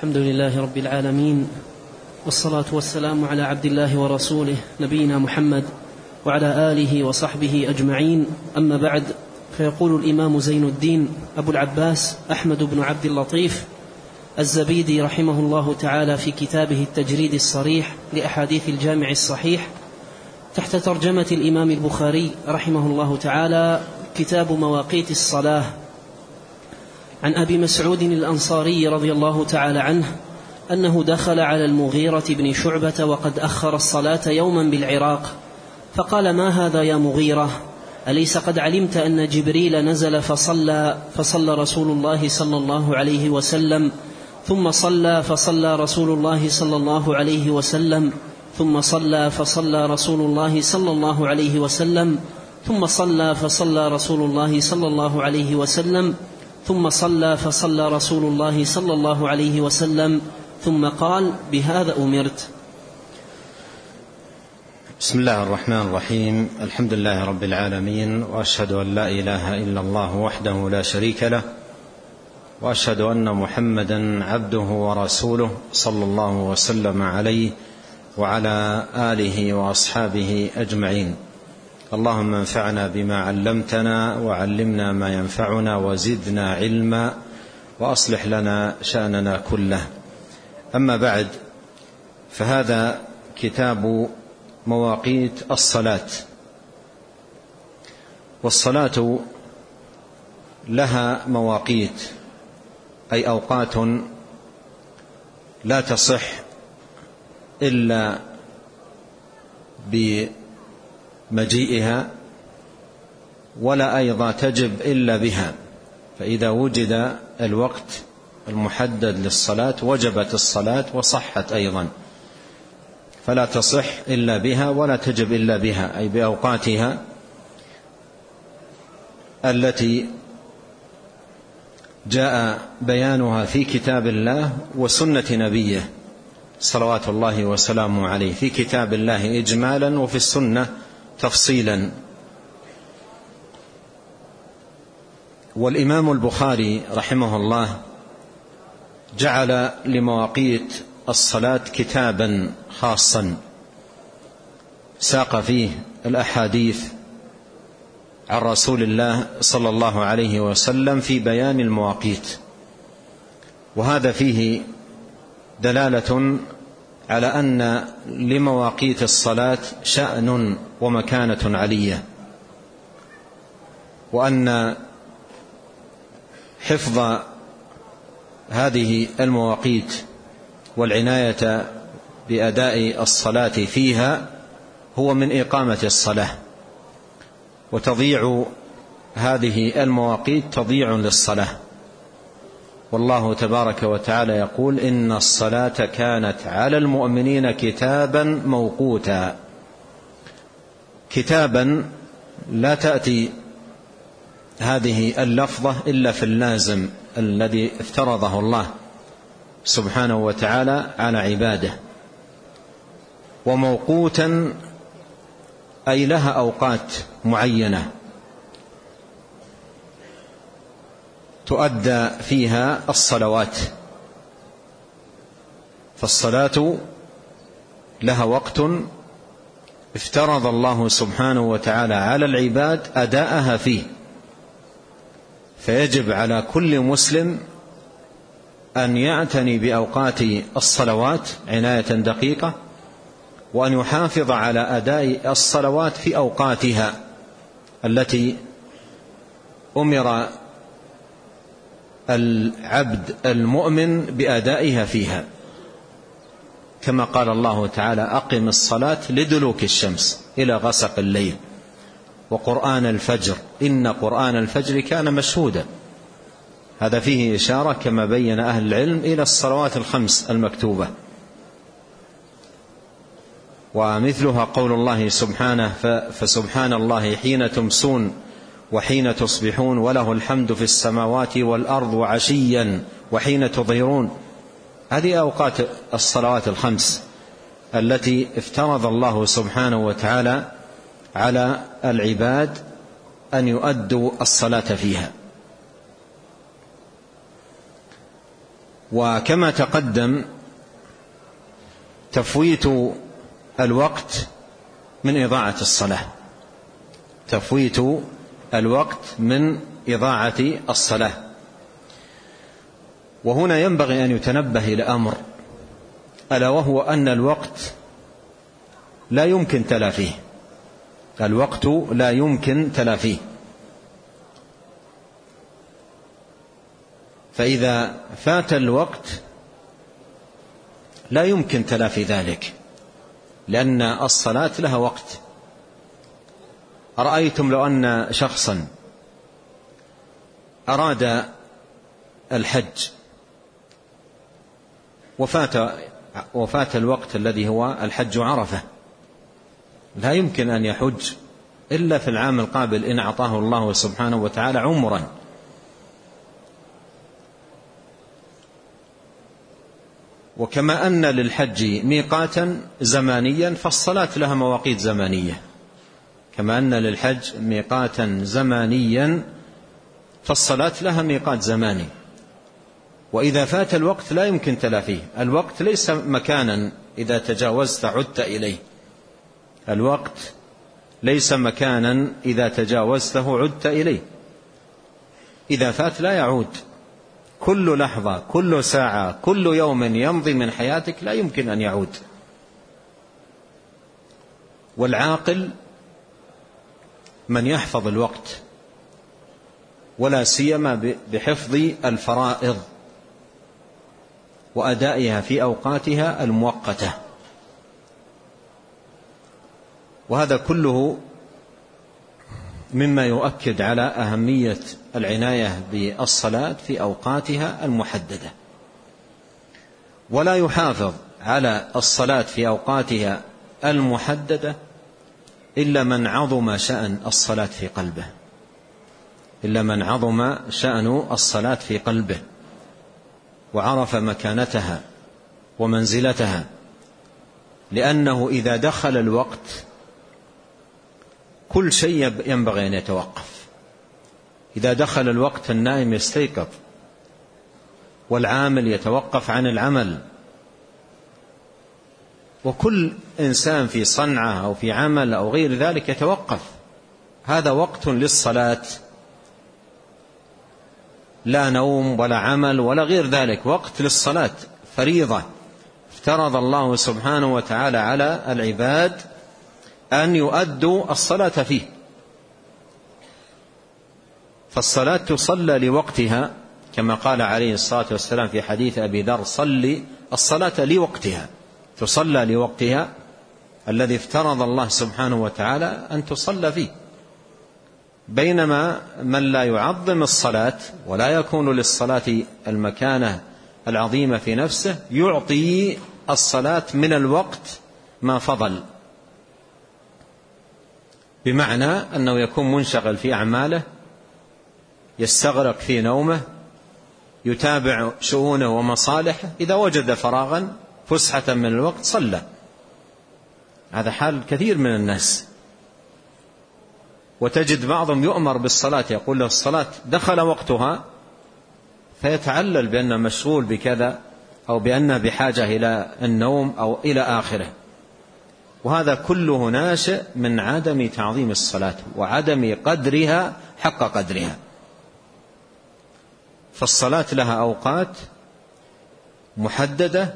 الحمد لله رب العالمين والصلاة والسلام على عبد الله ورسوله نبينا محمد وعلى آله وصحبه أجمعين. أما بعد فيقول الإمام زين الدين أبو العباس أحمد بن عبد اللطيف الزبيدي رحمه الله تعالى في كتابه التجريد الصريح لأحاديث الجامع الصحيح. تحت ترجمة الإمام البخاري رحمه الله تعالى كتاب مواقيت الصلاة عن أبي مسعود الأنصاري رضي الله تعالى عنه أنه دخل على المغيرة بن شعبة وقد أخر الصلاة يوما بالعراق فقال ما هذا يا مغيرة؟ أليس قد علمت أن جبريل نزل فصلى فصلى رسول الله صلى الله عليه وسلم ثم صلى فصلى رسول الله صلى الله عليه وسلم ثم صلى فصلى رسول الله صلى الله عليه وسلم ثم صلى فصلى رسول الله صلى الله عليه وسلم ثم صلى فصلى رسول الله صلى الله عليه وسلم ثم قال بهذا أمرت. بسم الله الرحمن الرحيم. الحمد لله رب العالمين وأشهد أن لا إله إلا الله وحده لا شريك له وأشهد أن محمدا عبده ورسوله صلى الله وسلم عليه وعلى آله وأصحابه أجمعين. اللهم انفعنا بما علمتنا وعلمنا ما ينفعنا وزدنا علما وأصلح لنا شأننا كله. أما بعد فهذا كتاب مواقيت الصلاة. والصلاة لها مواقيت أي أوقات لا تصح إلا بمجيئها ولا أيضا تجب إلا بها. فإذا وجد الوقت المحدد للصلاة وجبت الصلاة وصحت أيضا. فلا تصح إلا بها ولا تجب إلا بها أي بأوقاتها التي جاء بيانها في كتاب الله وسنة نبيه صلوات الله وسلامه عليه. في كتاب الله اجمالا وفي السنة تفصيلا. والإمام البخاري رحمه الله جعل لمواقيت الصلاة كتابا خاصا. ساق فيه الأحاديث عن رسول الله صلى الله عليه وسلم في بيان المواقيت. وهذا فيه دلالة على أن لمواقيت الصلاة شأن ومكانة علية وأن حفظ هذه المواقيت والعناية بأداء الصلاة فيها هو من إقامة الصلاة وتضيع هذه المواقيت تضيع للصلاة. والله تبارك وتعالى يقول إن الصلاة كانت على المؤمنين كتابا موقوتا. كتابا لا تأتي هذه اللفظة إلا في اللازم الذي افترضه الله سبحانه وتعالى على عباده. وموقوتا أي لها أوقات معينة. تؤدى فيها الصلوات. فالصلاة لها وقت افترض الله سبحانه وتعالى على العباد أداءها فيه. فيجب على كل مسلم أن يعتني بأوقات الصلوات عناية دقيقة وأن يحافظ على أداء الصلوات في أوقاتها التي أمر العبد المؤمن بأدائها فيها. كما قال الله تعالى أقم الصلاة لدلوك الشمس إلى غسق الليل وقرآن الفجر. إن قرآن الفجر كان مشهودا. هذا فيه إشارة كما بين أهل العلم إلى الصلوات الخمس المكتوبة. ومثلها قول الله سبحانه فسبحان الله حين تمسون وحين تصبحون وله الحمد في السماوات والأرض وعشيا وحين تظهرون. هذه أوقات الصلوات الخمس التي افترض الله سبحانه وتعالى على العباد أن يؤدوا الصلاة فيها. وكما تقدم تفويت الوقت من إضاعة الصلاة. تفويت الوقت من إضاعة الصلاة. وهنا ينبغي أن يتنبه إلى أمر ألا وهو أن الوقت لا يمكن تلافيه الوقت لا يمكن تلافيه فإذا فات الوقت لا يمكن تلافي ذلك لأن الصلاة لها وقت. أرأيتم لو أن شخصا أراد الحج وفات وفات الوقت الذي هو الحج عرفة لا يمكن أن يحج إلا في العام القابل إن أعطاه الله سبحانه وتعالى عمرا. وكما أن للحج ميقاتا زمانيا فالصلاة لها مواقيت زمانية. كما أن للحج ميقاتا زمانيا فالصلاة لها ميقات زماني. وإذا فات الوقت لا يمكن تلافيه. الوقت ليس مكانا إذا تجاوزت عدت إليه. الوقت ليس مكانا إذا تجاوزته عدت إليه. إذا فات لا يعود. كل لحظة كل ساعة كل يوم يمضي من حياتك لا يمكن أن يعود. والعاقل من يحفظ الوقت ولا سيما بحفظ الفرائض وأدائها في أوقاتها المؤقتة. وهذا كله مما يؤكد على أهمية العناية بالصلاة في أوقاتها المحددة. ولا يحافظ على الصلاة في أوقاتها المحددة إلا من عظم شأن الصلاة في قلبه. إلا من عظم شأن الصلاة في قلبه. وعرف مكانتها ومنزلتها. لأنه إذا دخل الوقت كل شيء ينبغي أن يتوقف. إذا دخل الوقت النائم يستيقظ والعامل يتوقف عن العمل. وكل إنسان في صنعة أو في عمل أو غير ذلك يتوقف. هذا وقت للصلاة. لا نوم ولا عمل ولا غير ذلك وقت للصلاة فريضة. افترض الله سبحانه وتعالى على العباد أن يؤدوا الصلاة فيه. فالصلاة تصلى لوقتها كما قال عليه الصلاة والسلام في حديث أبي ذر صلي الصلاة لوقتها. تصلى لوقتها الذي افترض الله سبحانه وتعالى أن تصلى فيه. بينما من لا يعظم الصلاة ولا يكون للصلاة المكانة العظيمة في نفسه يعطي الصلاة من الوقت ما فضل. بمعنى أنه يكون منشغل في أعماله يستغرق في نومه يتابع شؤونه ومصالحه إذا وجد فراغا فسحة من الوقت صلى. هذا حال كثير من الناس. وتجد بعضهم يؤمر بالصلاة يقول له الصلاة دخل وقتها فيتعلل بأنه مشغول بكذا أو بأنه بحاجة إلى النوم أو إلى آخره. وهذا كله ناشئ من عدم تعظيم الصلاة وعدم قدرها حق قدرها. فالصلاة لها أوقات محددة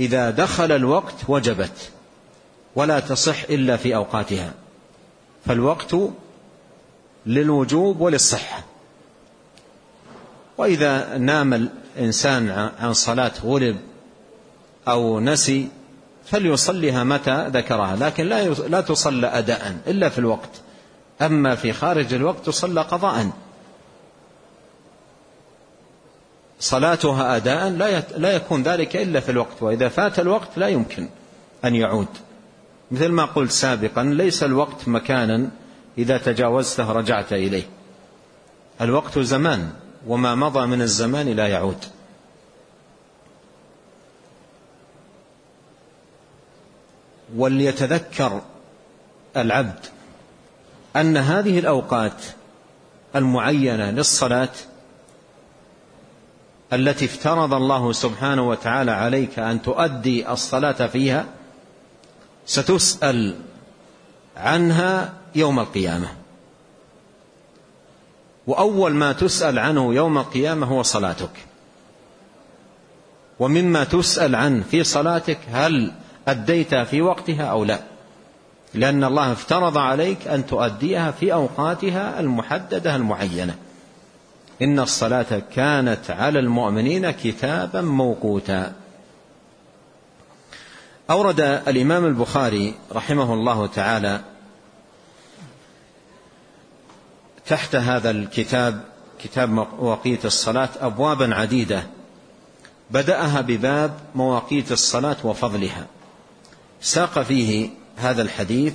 إذا دخل الوقت وجبت ولا تصح إلا في أوقاتها. فالوقت للوجوب وللصحة. وإذا نام الإنسان عن صلاة غلب أو نسي فليصليها متى ذكرها. لكن لا لا تصلى أداء إلا في الوقت. أما في خارج الوقت تصلى قضاء. صلاتها أداء لا لا يكون ذلك إلا في الوقت وإذا فات الوقت لا يمكن أن يعود. مثل ما قلت سابقا ليس الوقت مكانا إذا تجاوزته رجعت إليه. الوقت زمان وما مضى من الزمان لا يعود. وليتذكر العبد أن هذه الأوقات المعينة للصلاة التي افترض الله سبحانه وتعالى عليك أن تؤدي الصلاة فيها ستسأل عنها يوم القيامة. وأول ما تسأل عنه يوم القيامة هو صلاتك. ومما تسأل عنه في صلاتك هل أديتها في وقتها أو لا. لأن الله افترض عليك أن تؤديها في أوقاتها المحددة المعينة. إن الصلاة كانت على المؤمنين كتابا موقوتا. أورد الإمام البخاري رحمه الله تعالى تحت هذا الكتاب كتاب مواقيت الصلاة أبوابا عديدة. بدأها بباب مواقيت الصلاة وفضلها. ساق فيه هذا الحديث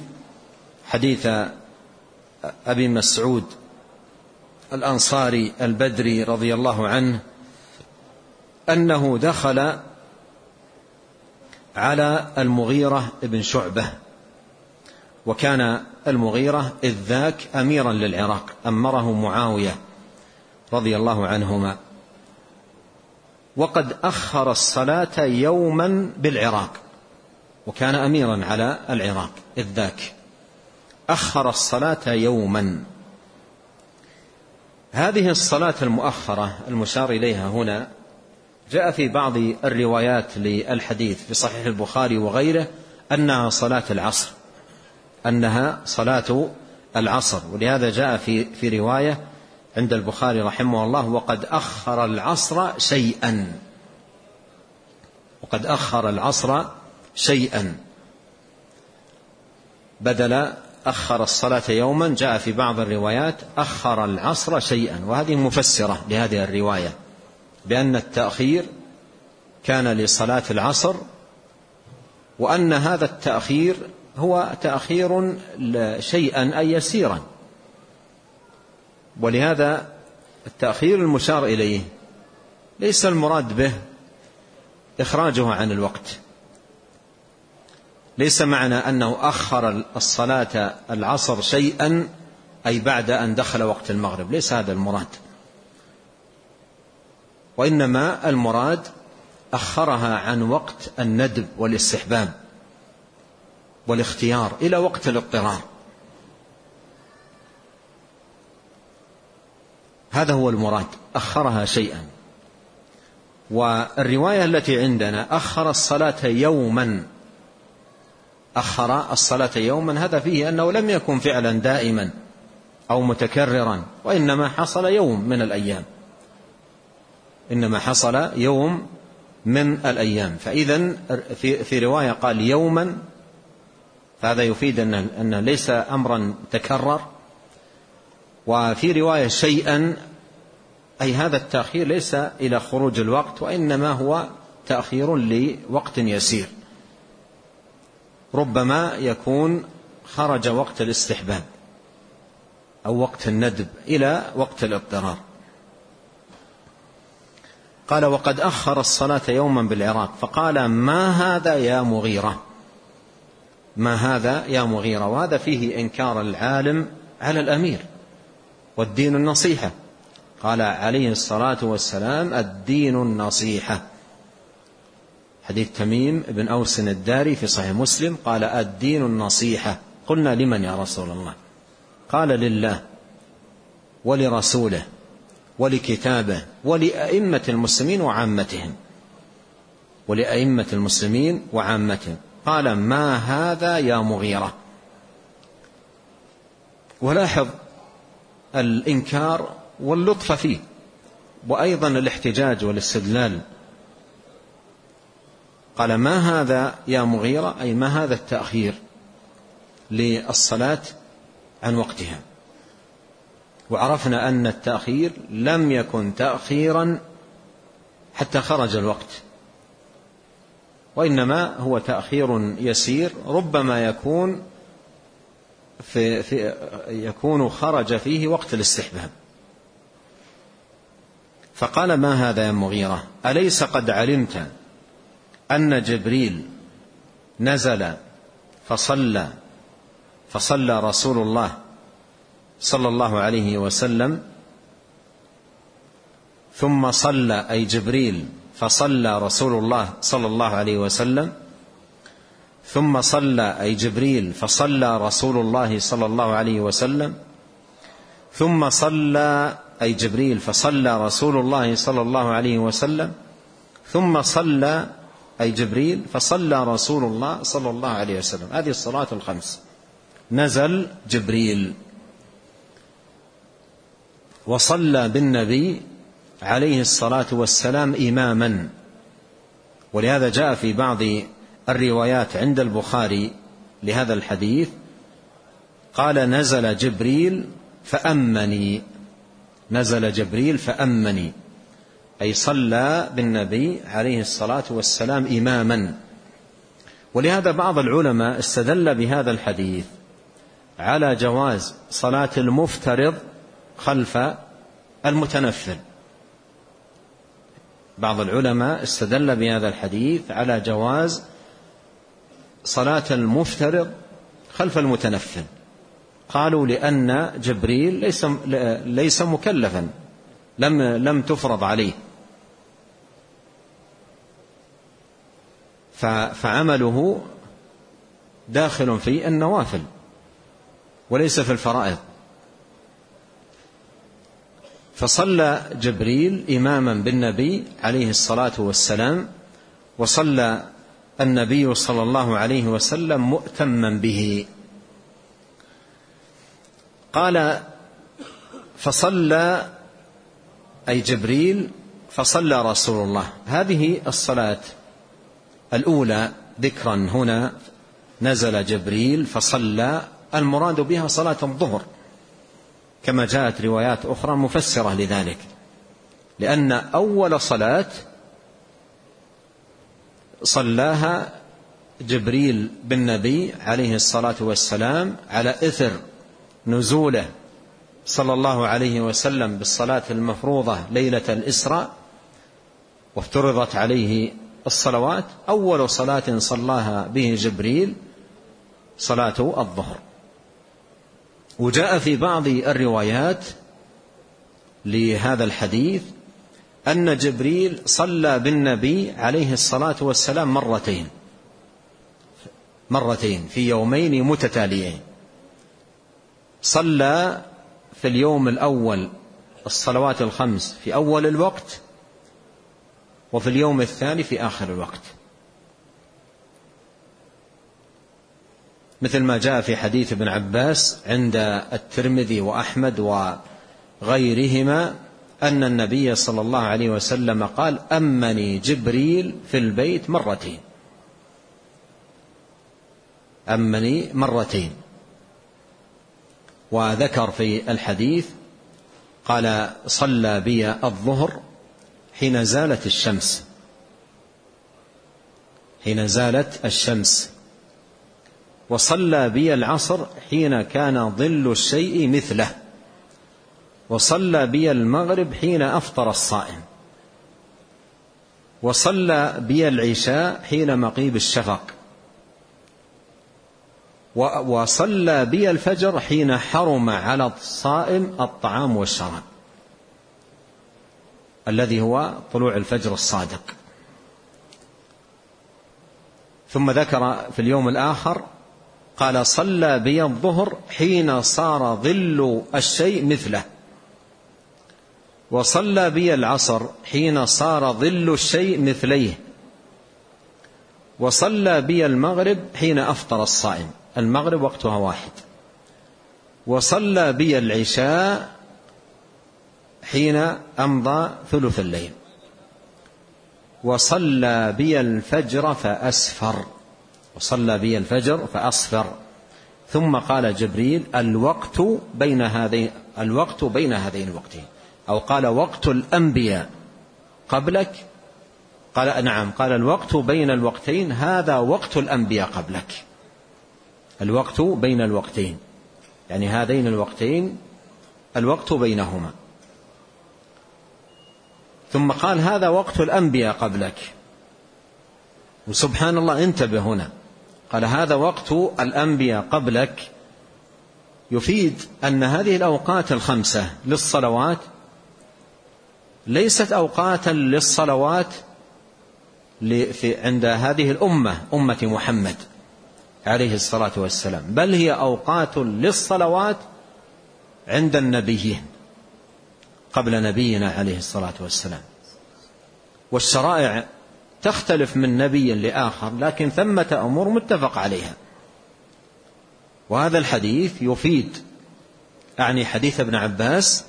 حديث أبي مسعود الأنصاري البدري رضي الله عنه أنه دخل على المغيرة بن شعبة وكان المغيرة إذ ذاك أميرا للعراق أمره معاوية رضي الله عنهما. وقد أخر الصلاة يوما بالعراق وكان أميرا على العراق إذ ذاك. أخر الصلاة يوما. هذه الصلاة المؤخرة المشار إليها هنا جاء في بعض الروايات للحديث في صحيح البخاري وغيره أنها صلاة العصر أنها صلاة العصر ولهذا جاء في في رواية عند البخاري رحمه الله وقد أخر العصر شيئا وقد أخر العصر شيئا بدل أخر الصلاة يوما جاء في بعض الروايات أخر العصر شيئا. وهذه مفسرة لهذه الرواية بأن التأخير كان لصلاة العصر وأن هذا التأخير هو تأخير شيئا أي يسيرا. ولهذا التأخير المشار إليه ليس المراد به إخراجه عن الوقت. ليس معنى أنه أخر الصلاة العصر شيئا أي بعد أن دخل وقت المغرب. ليس هذا المراد. وإنما المراد أخرها عن وقت الندب والاستحباب والاختيار إلى وقت الاضطرار. هذا هو المراد أخرها شيئا. والرواية التي عندنا أخر الصلاة يوما. أخر الصلاة يوما هذا فيه أنه لم يكن فعلا دائما أو متكررا وإنما حصل يوم من الأيام. إنما حصل يوم من الأيام. فإذا في, رواية قال يوما فهذا يفيد أن, أن ليس أمرا تكرر. وفي رواية شيئا أي هذا التأخير ليس إلى خروج الوقت وإنما هو تأخير لوقت يسير. ربما يكون خرج وقت الاستحباب أو وقت الندب إلى وقت الاضطرار. قال وقد أخر الصلاة يوما بالعراق. فقال ما هذا يا مغيرة؟ ما هذا يا مغيرة؟ وهذا فيه إنكار العالم على الأمير والدين النصيحة. قال عليه الصلاة والسلام الدين النصيحة. حديث تميم بن أوس الداري في صحيح مسلم قال الدين النصيحة. قلنا لمن يا رسول الله؟ قال لله ولرسوله ولكتابه ولأئمة المسلمين وعامتهم. ولأئمة المسلمين وعامتهم. قال ما هذا يا مغيرة؟ ولاحظ الإنكار واللطف فيه. وأيضا الاحتجاج والاستدلال قال ما هذا يا مغيرة؟ أي ما هذا التأخير للصلاة عن وقتها؟ وعرفنا أن التأخير لم يكن تأخيرا حتى خرج الوقت وإنما هو تأخير يسير ربما يكون في, في يكون خرج فيه وقت الاستحباب. فقال ما هذا يا مغيرة؟ أليس قد علمت أن جبريل نزل فصلى فصلى رسول الله صلى الله عليه وسلم ثم صلى أي جبريل فصلى رسول الله صلى الله عليه وسلم ثم صلى أي جبريل فصلى رسول الله صلى الله عليه وسلم ثم صلى أي جبريل فصلى رسول الله صلى الله عليه وسلم ثم صلى أي جبريل فصلى رسول الله صلى الله عليه وسلم. هذه الصلاة الخمس. نزل جبريل. وصلى بالنبي عليه الصلاة والسلام إماما. ولهذا جاء في بعض الروايات عند البخاري لهذا الحديث قال نزل جبريل فأمني. نزل جبريل فأمني. أي صلى بالنبي عليه الصلاة والسلام إماما. ولهذا بعض العلماء استدل بهذا الحديث على جواز صلاة المفترض خلف المتنفل. بعض العلماء استدل بهذا الحديث على جواز صلاة المفترض خلف المتنفل. قالوا لأن جبريل ليس ليس مكلفا لم لم تفرض عليه. فعمله داخل في النوافل وليس في الفرائض. فصلى جبريل إماما بالنبي عليه الصلاة والسلام وصلى النبي صلى الله عليه وسلم مؤتما به. قال فصلى أي جبريل فصلى رسول الله. هذه الصلاة الأولى ذكرا هنا نزل جبريل فصلى المراد بها صلاة الظهر. كما جاءت روايات أخرى مفسرة لذلك. لأن أول صلاة صلاها جبريل بالنبي عليه الصلاة والسلام على إثر نزوله صلى الله عليه وسلم بالصلاة المفروضة ليلة الإسراء وافترضت عليه الصلوات أول صلاة صلاها به جبريل صلاة الظهر. وجاء في بعض الروايات لهذا الحديث أن جبريل صلى بالنبي عليه الصلاة والسلام مرتين مرتين في يومين متتاليين. صلى في اليوم الأول الصلوات الخمس في أول الوقت وفي اليوم الثاني في آخر الوقت. مثل ما جاء في حديث ابن عباس عند الترمذي وأحمد وغيرهما أن النبي صلى الله عليه وسلم قال أمني جبريل في البيت مرتين. أمني مرتين. وذكر في الحديث قال صلى بي الظهر حين زالت الشمس. حين زالت الشمس. وصلى بي العصر حين كان ظل الشيء مثله. وصلى بي المغرب حين أفطر الصائم. وصلى بي العشاء حين مغيب الشفق. وصلى بي الفجر حين حرم على الصائم الطعام والشراب. الذي هو طلوع الفجر الصادق. ثم ذكر في اليوم الآخر قال صلى بي الظهر حين صار ظل الشيء مثله. وصلى بي العصر حين صار ظل الشيء مثليه. وصلى بي المغرب حين أفطر الصائم. المغرب وقتها واحد. وصلى بي العشاء حين أمضى ثلث الليل. وصلى بي الفجر فأسفر. وصلى بي الفجر فأسفر. ثم قال جبريل الوقت بين هذين الوقت بين هذين الوقتين. أو قال وقت الأنبياء. قبلك؟ قال نعم. قال الوقت بين الوقتين هذا وقت الأنبياء قبلك. الوقت بين الوقتين. يعني هذين الوقتين الوقت بينهما. ثم قال هذا وقت الأنبياء قبلك. وسبحان الله انتبه هنا. قال هذا وقت الأنبياء قبلك. يفيد أن هذه الأوقات الخمسة للصلوات ليست أوقاتا للصلوات عند هذه الأمة أمة محمد عليه الصلاة والسلام. بل هي أوقات للصلوات عند النبيين. قبل نبينا عليه الصلاة والسلام. والشرائع تختلف من نبي لآخر لكن ثمة أمور متفق عليها. وهذا الحديث يفيد أعني حديث ابن عباس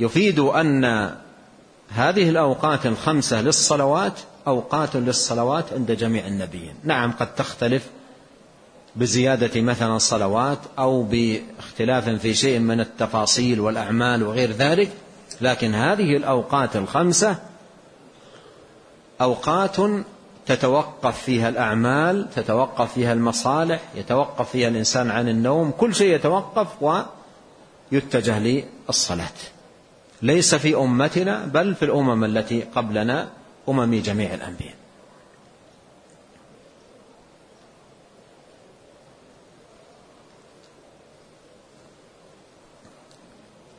يفيد أن هذه الأوقات الخمسة للصلوات أوقات للصلوات عند جميع النبيين. نعم قد تختلف بزيادة مثلا صلوات أو باختلاف في شيء من التفاصيل والأعمال وغير ذلك لكن هذه الأوقات الخمسة أوقات تتوقف فيها الأعمال تتوقف فيها المصالح يتوقف فيها الإنسان عن النوم كل شيء يتوقف ويتجه للصلاة. ليس في أمتنا بل في الأمم التي قبلنا أمم جميع الأنبياء.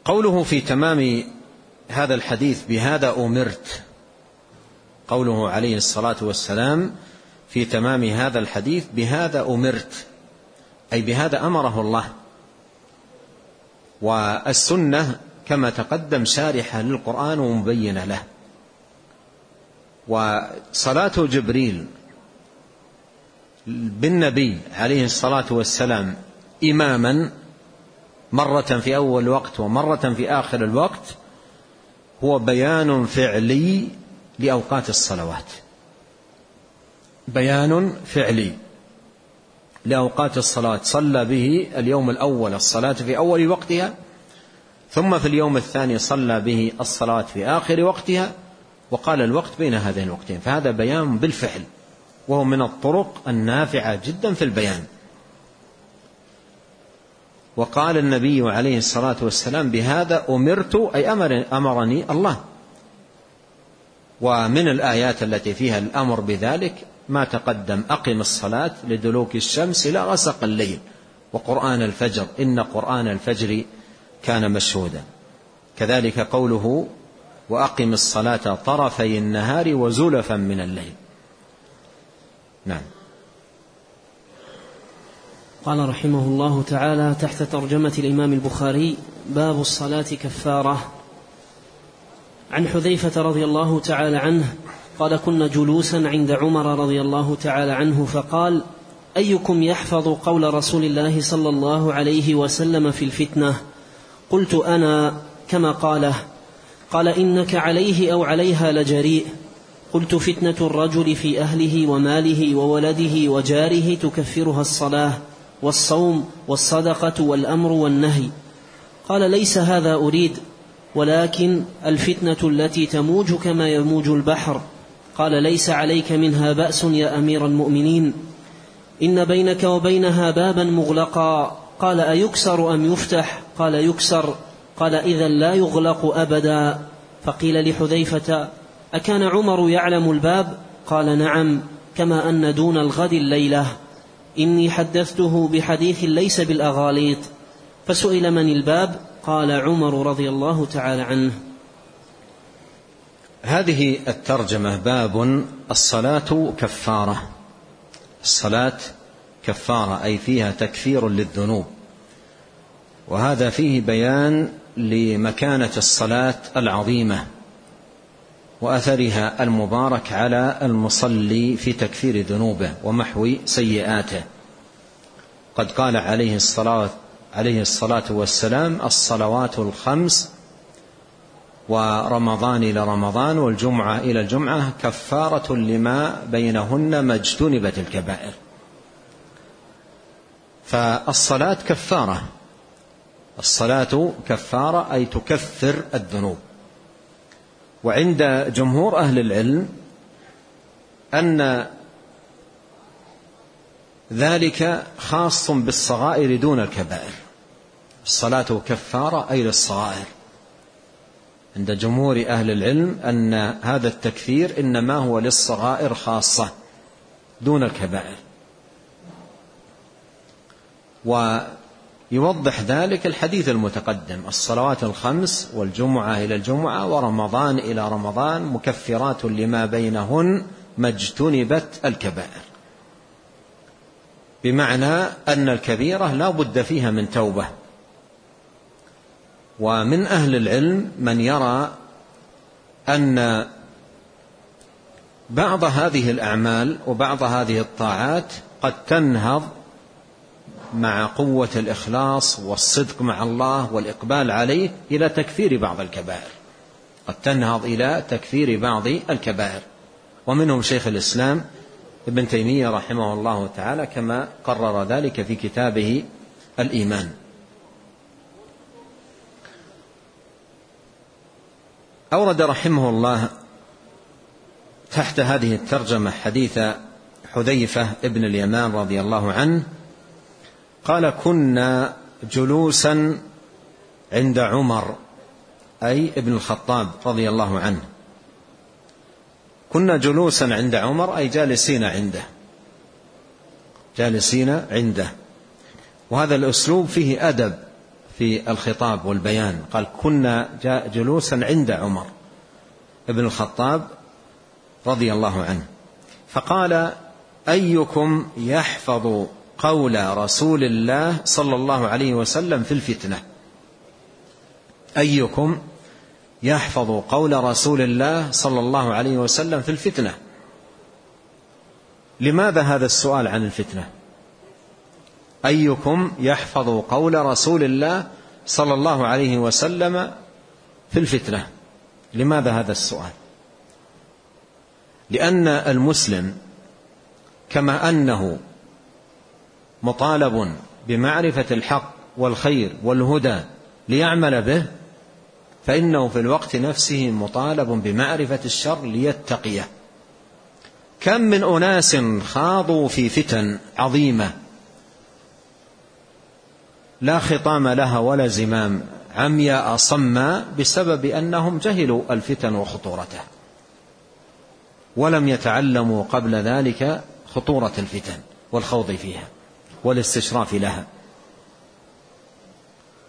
قوله في تمام هذا الحديث بهذا أمرت. قوله عليه الصلاة والسلام في تمام هذا الحديث بهذا أمرت. أي بهذا أمره الله. والسنة كما تقدم شارحة للقرآن ومبينة له. وصلاة جبريل بالنبي عليه الصلاة والسلام إماما مرة في أول الوقت ومرة في آخر الوقت هو بيان فعلي لأوقات الصلوات. بيان فعلي لأوقات الصلاة. صلى به اليوم الأول الصلاة في أول وقتها ثم في اليوم الثاني صلى به الصلاة في آخر وقتها وقال الوقت بين هذين الوقتين. فهذا بيان بالفعل وهو من الطرق النافعة جدا في البيان. وقال النبي عليه الصلاة والسلام بهذا أمرت أي أمر أمرني الله. ومن الآيات التي فيها الأمر بذلك ما تقدم أقم الصلاة لدلوك الشمس إلى غسق الليل. وقرآن الفجر إن قرآن الفجر كان مشهودا. كذلك قوله وأقم الصلاة طرفي النهار وزلفا من الليل. نعم. قال رحمه الله تعالى تحت ترجمة الإمام البخاري باب الصلاة كفارة. عن حذيفة رضي الله تعالى عنه قال كنا جلوسا عند عمر رضي الله تعالى عنه فقال أيكم يحفظ قول رسول الله صلى الله عليه وسلم في الفتنة؟ قلت أنا كما قاله. قال إنك عليه أو عليها لجريء. قلت فتنة الرجل في أهله وماله وولده وجاره تكفرها الصلاة. والصوم والصدقة والأمر والنهي. قال ليس هذا أريد ولكن الفتنة التي تموج كما يموج البحر. قال ليس عليك منها بأس يا أمير المؤمنين. إن بينك وبينها بابا مغلقا. قال أيكسر أم يفتح؟ قال يكسر. قال إذا لا يغلق أبدا. فقيل لحذيفة أكان عمر يعلم الباب؟ قال نعم كما أن دون الغد الليلة. إني حدثته بحديث ليس بالأغاليط. فسئل من الباب؟ قال عمر رضي الله تعالى عنه. هذه الترجمة باب الصلاة كفارة. الصلاة كفارة أي فيها تكفير للذنوب. وهذا فيه بيان لمكانة الصلاة العظيمة. وأثرها المبارك على المصلي في تكفير ذنوبه ومحو سيئاته. قد قال عليه الصلاة عليه الصلاة والسلام الصلوات الخمس ورمضان إلى رمضان والجمعة إلى الجمعة كفارة لما بينهن ما اجتنبت الكبائر. فالصلاة كفارة. الصلاة كفارة أي تكفر الذنوب. وعند جمهور أهل العلم أن ذلك خاص بالصغائر دون الكبائر. الصلاة كفارة أي للصغائر. عند جمهور أهل العلم أن هذا التكفير إنما هو للصغائر خاصة دون الكبائر. يوضح ذلك الحديث المتقدم الصلوات الخمس والجمعة إلى الجمعة ورمضان إلى رمضان مكفرات لما بينهن ما اجتنبت الكبائر. بمعنى أن الكبيرة لا بد فيها من توبة. ومن أهل العلم من يرى أن بعض هذه الأعمال وبعض هذه الطاعات قد تنهض مع قوة الإخلاص والصدق مع الله والإقبال عليه إلى تكفير بعض الكبائر. قد تنهض إلى تكفير بعض الكبائر. ومنهم شيخ الإسلام ابن تيمية رحمه الله تعالى كما قرر ذلك في كتابه الإيمان. أورد رحمه الله تحت هذه الترجمة حديث حذيفة ابن اليمان رضي الله عنه قال كنا جلوسا عند عمر أي ابن الخطاب رضي الله عنه. كنا جلوسا عند عمر أي جالسين عنده جالسين عنده. وهذا الأسلوب فيه أدب في الخطاب والبيان. قال كنا جلوسا عند عمر ابن الخطاب رضي الله عنه. فقال أيكم يحفظ قول رسول الله صلى الله عليه وسلم في الفتنة. أيكم يحفظ قول رسول الله صلى الله عليه وسلم في الفتنة؟ لماذا هذا السؤال عن الفتنة؟ أيكم يحفظ قول رسول الله صلى الله عليه وسلم في الفتنة؟ لماذا هذا السؤال؟ لأن المسلم كما أنه مطالب بمعرفة الحق والخير والهدى ليعمل به فإنه في الوقت نفسه مطالب بمعرفة الشر ليتقيه. كم من أناس خاضوا في فتن عظيمة لا خطام لها ولا زمام عمياء صما بسبب أنهم جهلوا الفتن وخطورتها ولم يتعلموا قبل ذلك خطورة الفتن والخوض فيها. والاستشراف لها.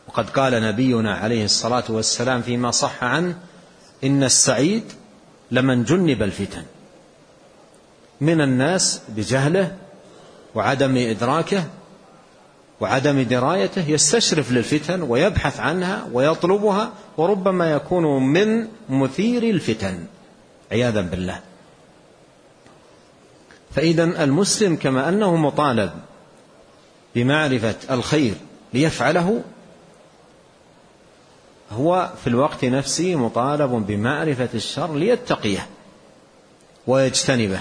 وقد قال نبينا عليه الصلاة والسلام فيما صح عنه إن السعيد لمن جنب الفتن. من الناس بجهله وعدم إدراكه وعدم درايته يستشرف للفتن ويبحث عنها ويطلبها وربما يكون من مثير الفتن. عياذا بالله. فإذا المسلم كما أنه مطالب بمعرفة الخير ليفعله هو في الوقت نفسه مطالب بمعرفة الشر ليتقيه ويجتنبه.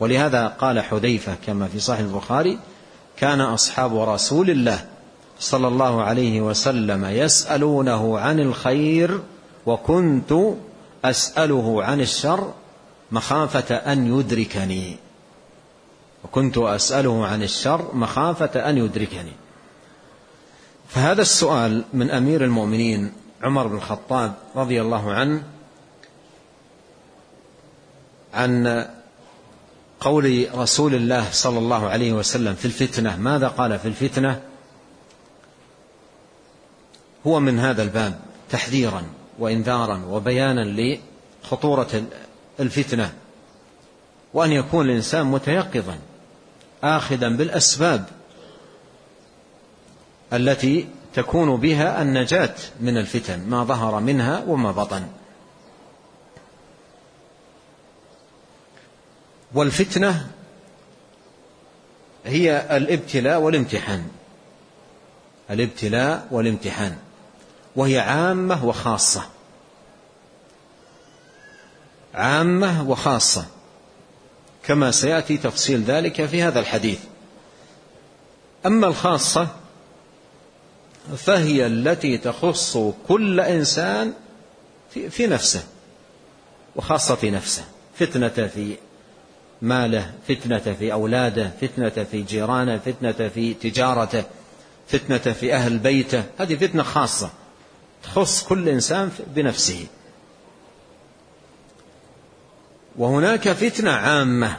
ولهذا قال حذيفة كما في صحيح البخاري كان أصحاب رسول الله صلى الله عليه وسلم يسألونه عن الخير وكنت أسأله عن الشر مخافة أن يدركني. وكنت أسأله عن الشر مخافة أن يدركني. فهذا السؤال من أمير المؤمنين عمر بن الخطاب رضي الله عنه عن قول رسول الله صلى الله عليه وسلم في الفتنة. ماذا قال في الفتنة؟ هو من هذا الباب تحذيرا وإنذارا وبيانا لخطورة الفتنة وأن يكون الإنسان متيقظا آخذا بالأسباب التي تكون بها النجاة من الفتن ما ظهر منها وما بطن. والفتنة هي الابتلاء والامتحان. الابتلاء والامتحان. وهي عامة وخاصة. عامة وخاصة. كما سيأتي تفصيل ذلك في هذا الحديث. أما الخاصة فهي التي تخص كل إنسان في نفسه وخاصة في نفسه. فتنة في ماله فتنة في أولاده فتنة في جيرانه فتنة في تجارته فتنة في أهل بيته. هذه فتنة خاصة تخص كل إنسان بنفسه وهناك فتنة عامة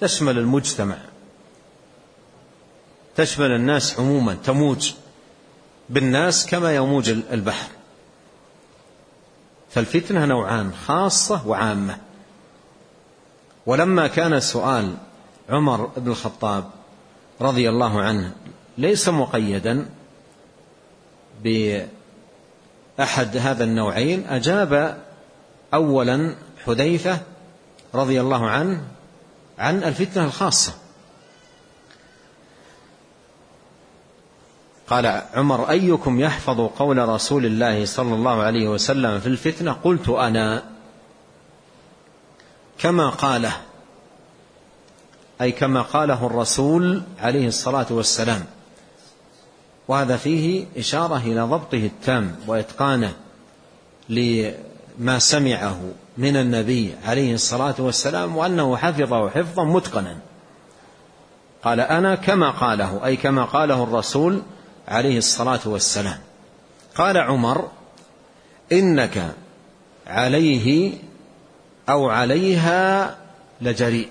تشمل المجتمع تشمل الناس عموما تموج بالناس كما يموج البحر. فالفتنة نوعان خاصة وعامة. ولما كان سؤال عمر بن الخطاب رضي الله عنه ليس مقيدا بأحد هذا النوعين أجاب أولا حذيفة رضي الله عنه عن الفتنة الخاصة. قال عمر أيكم يحفظ قول رسول الله صلى الله عليه وسلم في الفتنة؟ قلت أنا. كما قاله أي كما قاله الرسول عليه الصلاة والسلام. وهذا فيه إشارة إلى ضبطه التام وإتقانه لما سمعه. من النبي عليه الصلاة والسلام وأنه حفظه حفظا متقنا. قال أنا كما قاله أي كما قاله الرسول عليه الصلاة والسلام. قال عمر إنك عليه أو عليها لجريء.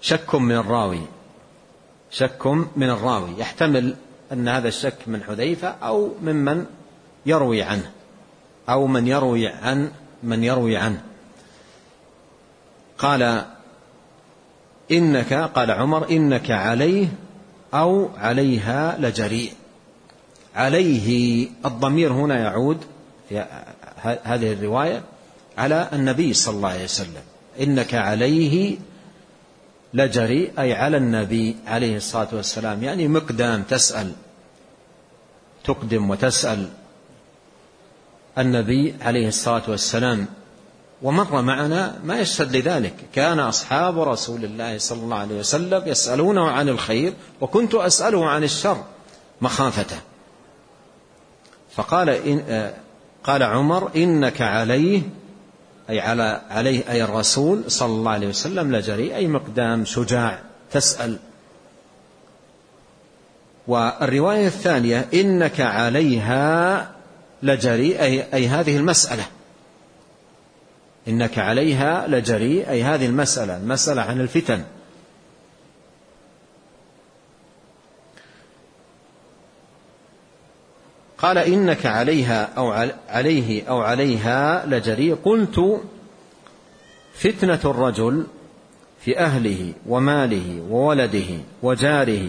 شك من الراوي شك من الراوي. يحتمل أن هذا الشك من حذيفة أو ممن يروي عنه أو من يروي عن من يروي عنه. قال إنك قال عمر إنك عليه أو عليها لجريء. عليه الضمير هنا يعود في هذه الرواية على النبي صلى الله عليه وسلم. إنك عليه لجريء أي على النبي عليه الصلاة والسلام. يعني مقدام تسأل تقدم وتسأل. النبي عليه الصلاة والسلام. ومر معنا ما يشهد لذلك. كان أصحاب رسول الله صلى الله عليه وسلم يسألونه عن الخير وكنت أسأله عن الشر مخافته فقال إن قال عمر إنك عليه أي على عليه أي الرسول صلى الله عليه وسلم لجري أي مقدام شجاع تسأل. والرواية الثانية إنك عليها لجري أي, أي هذه المسألة. إنك عليها لجري أي هذه المسألة المسألة عن الفتن. قال إنك عليها أو عليه أو عليها لجري. قلت فتنة الرجل في أهله وماله وولده وجاره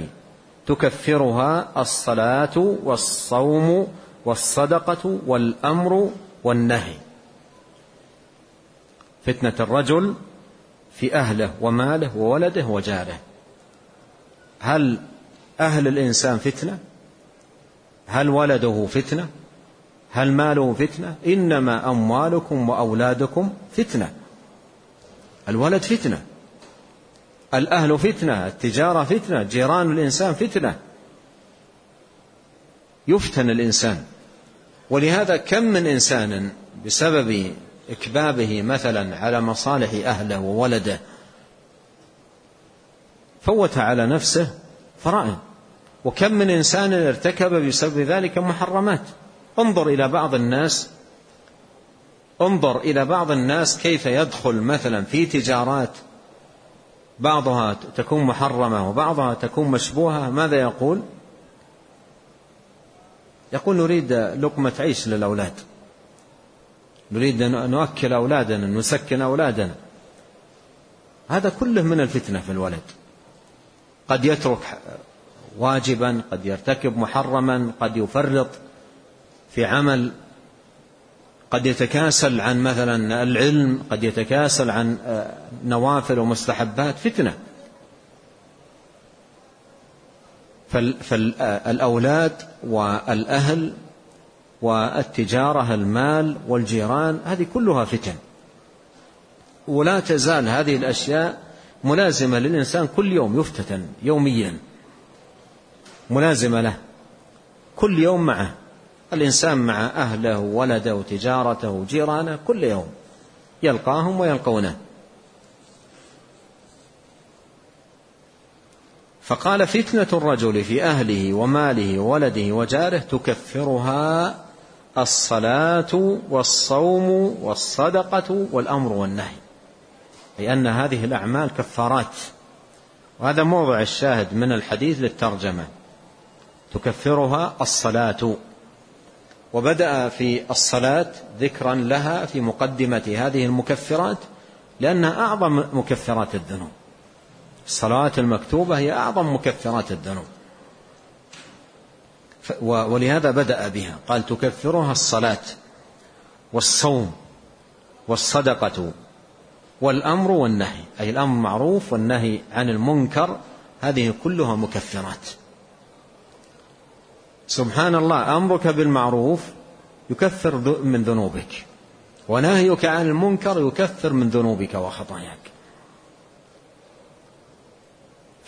تكفرها الصلاة والصوم والصدقة والأمر والنهي. فتنة الرجل في أهله وماله وولده وجاره. هل أهل الإنسان فتنة؟ هل ولده فتنة؟ هل ماله فتنة؟ إنما أموالكم وأولادكم فتنة. الولد فتنة. الأهل فتنة. التجارة فتنة. جيران الإنسان فتنة. يفتن الإنسان. ولهذا كم من إنسان بسبب إكبابه مثلا على مصالح أهله وولده فوت على نفسه فرائض. وكم من إنسان ارتكب بسبب ذلك محرمات. انظر إلى بعض الناس انظر إلى بعض الناس كيف يدخل مثلا في تجارات بعضها تكون محرمة وبعضها تكون مشبوهة. ماذا يقول؟ يقول نريد لقمة عيش للأولاد. نريد أن نؤكل أولادنا نسكن أولادنا. هذا كله من الفتنة في الولد. قد يترك واجبا قد يرتكب محرما قد يفرط في عمل قد يتكاسل عن مثلا العلم قد يتكاسل عن نوافل ومستحبات. فتنة. فالأولاد والأهل والتجارة المال والجيران هذه كلها فتن. ولا تزال هذه الأشياء ملازمة للإنسان كل يوم يفتتن يوميا. ملازمة له. كل يوم معه. الإنسان مع أهله ولده تجارته جيرانه كل يوم. يلقاهم ويلقونه. فقال فتنة الرجل في أهله وماله وولده وجاره تكفرها الصلاة والصوم والصدقة والأمر والنهي. أي أن هذه الأعمال كفارات. وهذا موضع الشاهد من الحديث للترجمة. تكفرها الصلاة. وبدأ في الصلاة ذكرا لها في مقدمة هذه المكفرات لأنها أعظم مكفرات الذنوب. الصلوات المكتوبة هي أعظم مكفرات الذنوب. ولهذا بدأ بها. قال تكفرها الصلاة والصوم والصدقة والأمر والنهي. أي الأمر معروف والنهي عن المنكر. هذه كلها مكفرات. سبحان الله أمرك بالمعروف يكفر من ذنوبك. ونهيك عن المنكر يكفر من ذنوبك وخطاياك.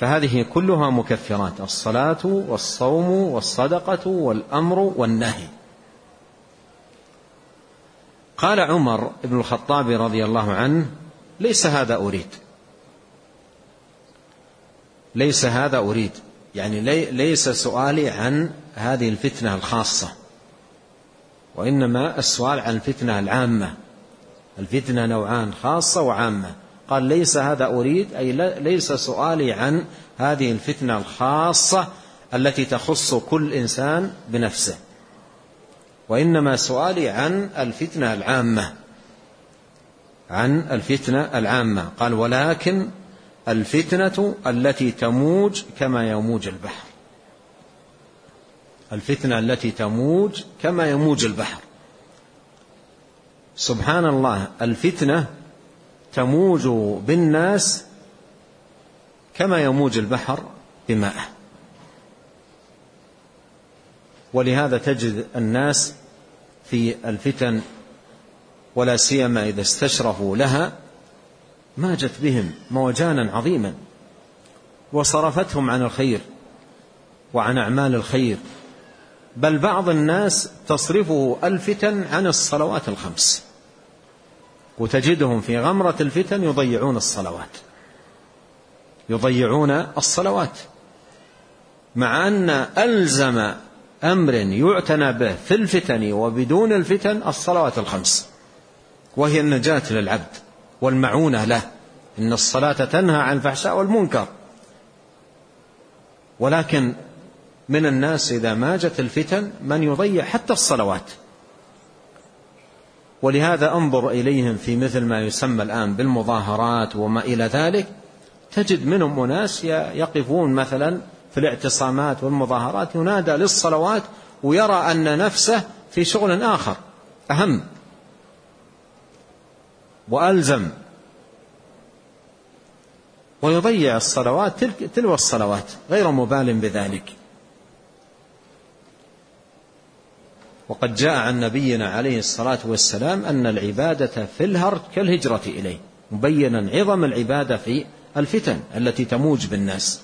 فهذه كلها مكفرات الصلاة والصوم والصدقة والأمر والنهي. قال عمر بن الخطاب رضي الله عنه ليس هذا أريد. ليس هذا أريد. يعني ليس سؤالي عن هذه الفتنة الخاصة وإنما السؤال عن الفتنة العامة. الفتنة نوعان خاصة وعامة. قال ليس هذا أريد أي ليس سؤالي عن هذه الفتنة الخاصة التي تخص كل إنسان بنفسه وإنما سؤالي عن الفتنة العامة عن الفتنة العامة. قال ولكن الفتنة التي تموج كما يموج البحر. الفتنة التي تموج كما يموج البحر. سبحان الله الفتنة تموج بالناس كما يموج البحر بماءه. ولهذا تجد الناس في الفتن ولا سيما إذا استشرفوا لها ماجت بهم موجانا عظيما وصرفتهم عن الخير وعن أعمال الخير. بل بعض الناس تصرفه الفتن عن الصلوات الخمس. وتجدهم في غمرة الفتن يضيعون الصلوات. يضيعون الصلوات. مع أن ألزم أمر يعتنى به في الفتن وبدون الفتن الصلوات الخمس وهي النجاة للعبد والمعونة له. إن الصلاة تنهى عن الفحشاء والمنكر. ولكن من الناس إذا ماجت الفتن من يضيع حتى الصلوات. ولهذا انظر إليهم في مثل ما يسمى الآن بالمظاهرات وما إلى ذلك. تجد منهم أناس يقفون مثلا في الاعتصامات والمظاهرات ينادى للصلوات ويرى أن نفسه في شغل آخر أهم وألزم. ويضيع الصلوات تلو الصلوات غير مبال بذلك. وقد جاء عن نبينا عليه الصلاة والسلام أن العبادة في الهرج كالهجرة إليه مبينا عظم العبادة في الفتن التي تموج بالناس.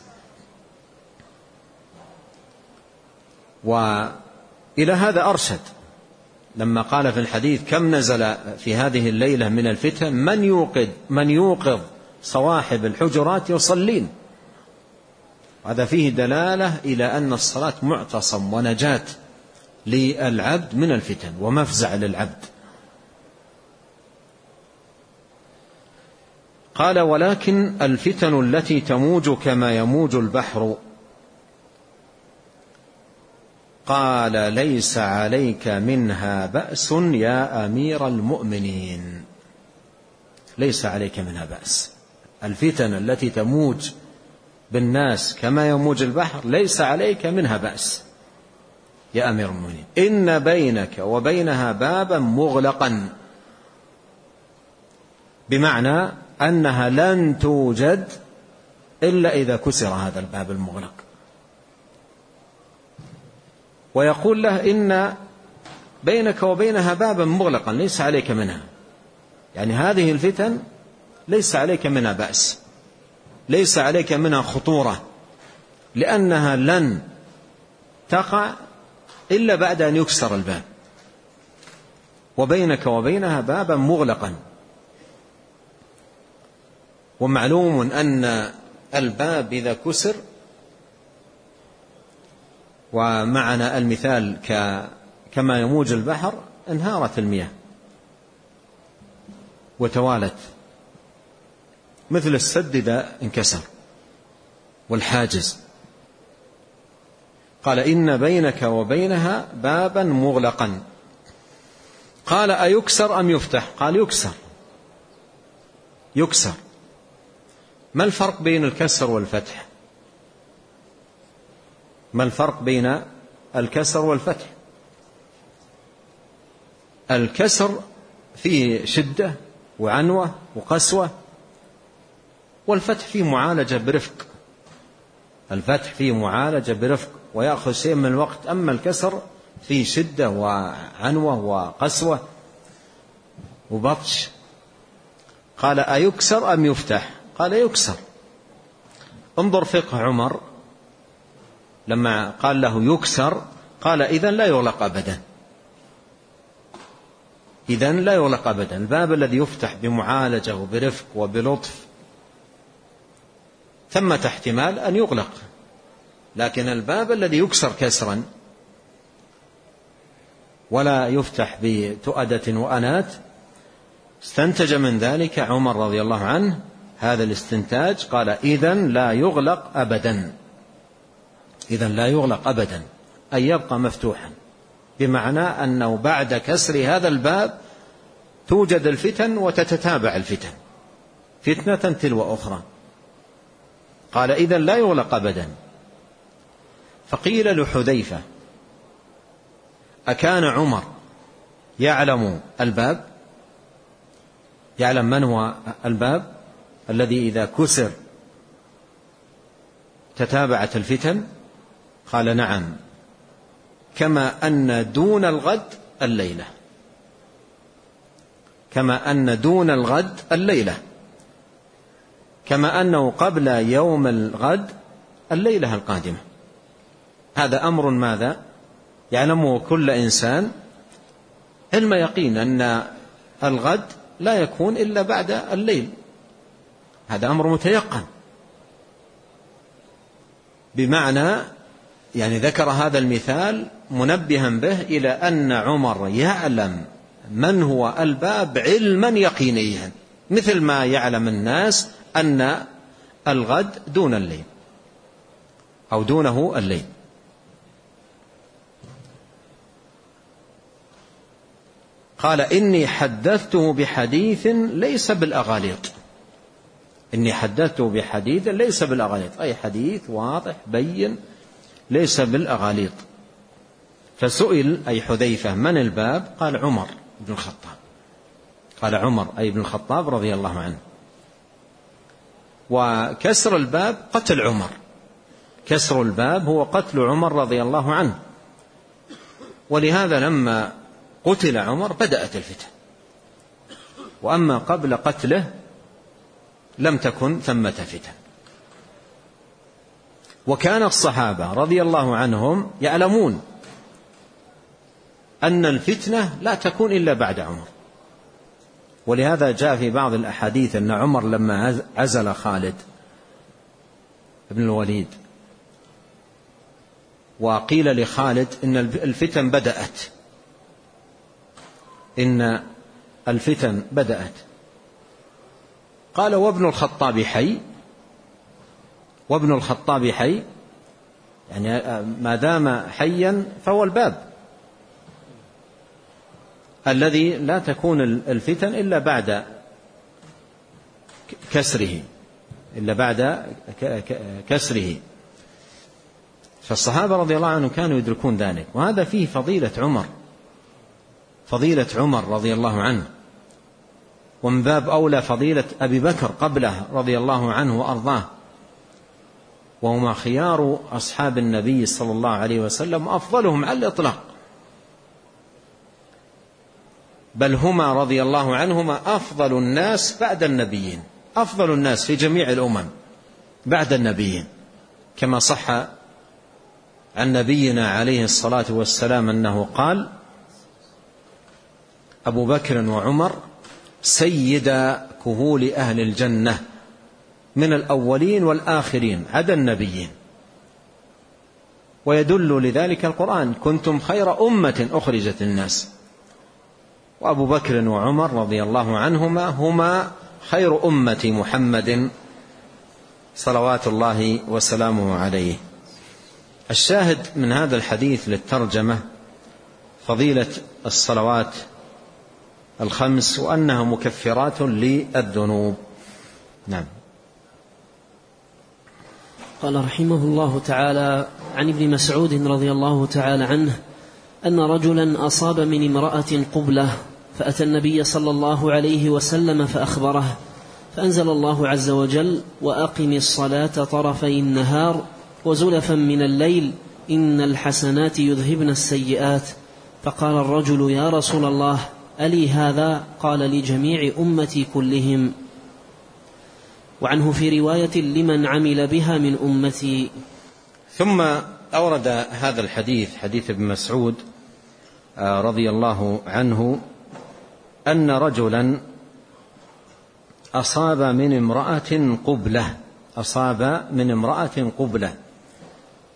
وإلى هذا أرشد لما قال في الحديث كم نزل في هذه الليلة من الفتن من يوقظ من يوقظ صواحب الحجرات يصلين. هذا فيه دلالة إلى أن الصلاة معتصم ونجاة. للعبد من الفتن ومفزع للعبد. قال ولكن الفتن التي تموج كما يموج البحر. قال ليس عليك منها بأس يا أمير المؤمنين. ليس عليك منها بأس. الفتن التي تموج بالناس كما يموج البحر ليس عليك منها بأس. يا أمير المؤمنين. إن بينك وبينها بابا مغلقا. بمعنى أنها لن توجد إلا إذا كسر هذا الباب المغلق. ويقول له إن بينك وبينها بابا مغلقا ليس عليك منها. يعني هذه الفتن ليس عليك منها بأس ليس عليك منها خطورة لأنها لن تقع إلا بعد أن يكسر الباب. وبينك وبينها بابا مغلقا. ومعلوم أن الباب إذا كسر ومعنا المثال كما يموج البحر انهارت المياه. وتوالت. مثل السد إذا انكسر. والحاجز. قال إن بينك وبينها بابا مغلقا. قال أيكسر أم يفتح؟ قال يكسر. يكسر. ما الفرق بين الكسر والفتح؟ ما الفرق بين الكسر والفتح؟ الكسر فيه شدة وعنوة وقسوة والفتح فيه معالجة برفق. الفتح فيه معالجة برفق. ويأخذ شيء من الوقت. أما الكسر فيه شدة وعنوة وقسوة وبطش. قال أيكسر أم يفتح؟ قال يكسر. انظر فقه عمر لما قال له يكسر قال إذا لا يغلق أبدا. إذا لا يغلق أبدا. الباب الذي يفتح بمعالجة وبرفق وبلطف ثمة احتمال أن يغلق. لكن الباب الذي يكسر كسرا ولا يفتح بتؤدة وأنات استنتج من ذلك عمر رضي الله عنه هذا الاستنتاج قال إذا لا يغلق أبدا. إذا لا يغلق أبدا أي يبقى مفتوحا بمعنى أنه بعد كسر هذا الباب توجد الفتن وتتتابع الفتن فتنة تلو أخرى. قال إذا لا يغلق أبدا. فقيل لحذيفة أكان عمر يعلم الباب؟ يعلم من هو الباب؟ الذي إذا كسر تتابعت الفتن؟ قال نعم كما أن دون الغد الليلة. كما أن دون الغد الليلة. كما أنه قبل يوم الغد الليلة القادمة. هذا أمر ماذا؟ يعلمه كل إنسان. علم يقين أن الغد لا يكون إلا بعد الليل. هذا أمر متيقن. بمعنى يعني ذكر هذا المثال منبها به إلى أن عمر يعلم من هو الباب علما يقينيا. مثل ما يعلم الناس أن الغد دون الليل أو دونه الليل. قال إني حدثته بحديث ليس بالأغاليط. إني حدثته بحديث ليس بالأغاليط. أي حديث واضح بين ليس بالأغاليط. فسئل أي حذيفة من الباب؟ قال عمر بن الخطاب. قال عمر أي بن الخطاب رضي الله عنه. وكسر الباب قتل عمر. كسر الباب هو قتل عمر رضي الله عنه. ولهذا لما قتل عمر بدأت الفتن. وأما قبل قتله لم تكن ثمة فتن. وكان الصحابة رضي الله عنهم يعلمون أن الفتنة لا تكون إلا بعد عمر. ولهذا جاء في بعض الأحاديث أن عمر لما عزل خالد بن الوليد وقيل لخالد إن الفتن بدأت. إن الفتن بدأت. قال وابن الخطاب حي. وابن الخطاب حي. يعني ما دام حيا فهو الباب. الذي لا تكون الفتن إلا بعد كسره. إلا بعد كسره. فالصحابة رضي الله عنهم كانوا يدركون ذلك. وهذا فيه فضيلة عمر. فضيلة عمر رضي الله عنه. ومن باب أولى فضيلة أبي بكر قبله رضي الله عنه وأرضاه. وهما خيار أصحاب النبي صلى الله عليه وسلم وأفضلهم على الإطلاق. بل هما رضي الله عنهما أفضل الناس بعد النبيين. أفضل الناس في جميع الأمم بعد النبيين. كما صح عن نبينا عليه الصلاة والسلام أنه قال أبو بكر وعمر سيد كهول أهل الجنة من الأولين والآخرين عدا النبيين. ويدل لذلك القرآن كنتم خير أمة أخرجت الناس وأبو بكر وعمر رضي الله عنهما هما خير أمة محمد صلوات الله وسلامه عليه. الشاهد من هذا الحديث للترجمة فضيلة الصلوات الخمس وأنها مكفرات للذنوب. نعم. قال رحمه الله تعالى عن ابن مسعود رضي الله تعالى عنه أن رجلا أصاب من امرأة قبلة فأتى النبي صلى الله عليه وسلم فأخبره فأنزل الله عز وجل وأقم الصلاة طرفي النهار وزلفا من الليل إن الحسنات يذهبن السيئات فقال الرجل يا رسول الله ألي هذا؟ قال لجميع أمتي كلهم. وعنه في رواية لمن عمل بها من أمتي. ثم أورد هذا الحديث حديث ابن مسعود آه، رضي الله عنه أن رجلا أصاب من امرأة قبلة أصاب من امرأة قبلة.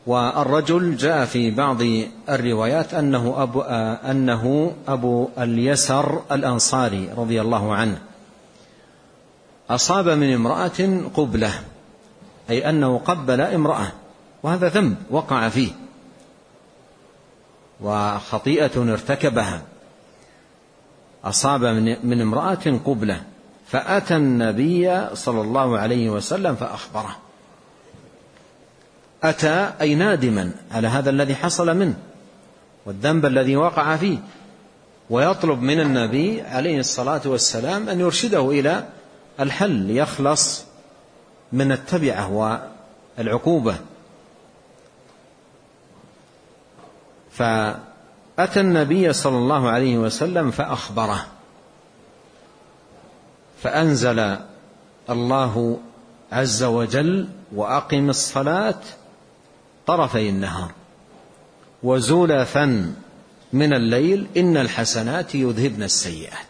والرجل جاء في بعض الروايات أنه أبو, أنه أبو اليسر الأنصاري رضي الله عنه. أصاب من امرأة قبلة أي أنه قبل امرأة وهذا ذنب وقع فيه. وخطيئة ارتكبها. أصاب من امرأة قبلة فأتى النبي صلى الله عليه وسلم فأخبره. أتى أي نادما على هذا الذي حصل منه والذنب الذي وقع فيه. ويطلب من النبي عليه الصلاة والسلام أن يرشده إلى الحل يخلص من التبعة والعقوبة فأتى النبي صلى الله عليه وسلم فأخبره فأنزل الله عز وجل وأقم الصلاة طرفي النهار وزلفا من الليل إن الحسنات يذهبن السيئات.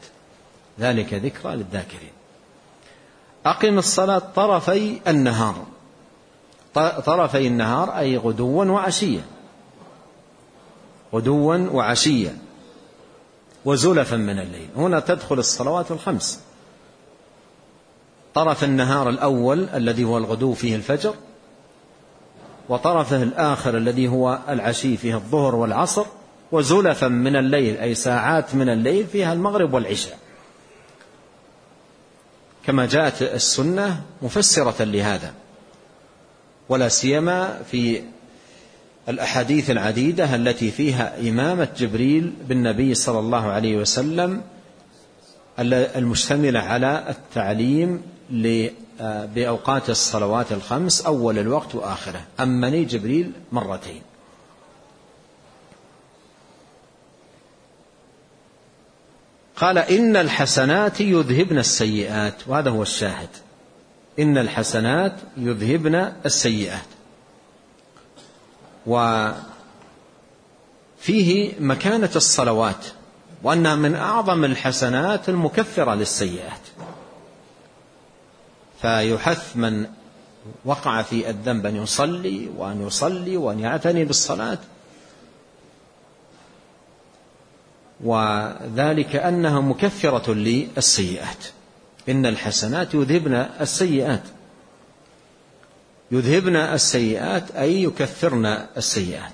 ذلك ذكرى للذاكرين. أقم الصلاة طرفي النهار. طرفي النهار أي غدوا وعشيا. غدوا وعشيا. وزلفا من الليل. هنا تدخل الصلوات الخمس. طرف النهار الأول الذي هو الغدو فيه الفجر. وطرفه الآخر الذي هو العشي فيه الظهر والعصر وزلفا من الليل أي ساعات من الليل فيها المغرب والعشاء. كما جاءت السنة مفسرة لهذا ولا سيما في الأحاديث العديدة التي فيها إمامة جبريل بالنبي صلى الله عليه وسلم المشتملة على التعليم بأوقات الصلوات الخمس أول الوقت وآخره. أمني جبريل مرتين. قال إن الحسنات يذهبن السيئات. وهذا هو الشاهد. إن الحسنات يذهبن السيئات. وفيه مكانة الصلوات. وأنها من أعظم الحسنات المكفرة للسيئات. فيحث من وقع في الذنب أن يصلي وأن يصلي وأن يعتني بالصلاة. وذلك أنها مكفرة للسيئات. إن الحسنات يذهبن السيئات. يذهبن السيئات أي يكفرن السيئات.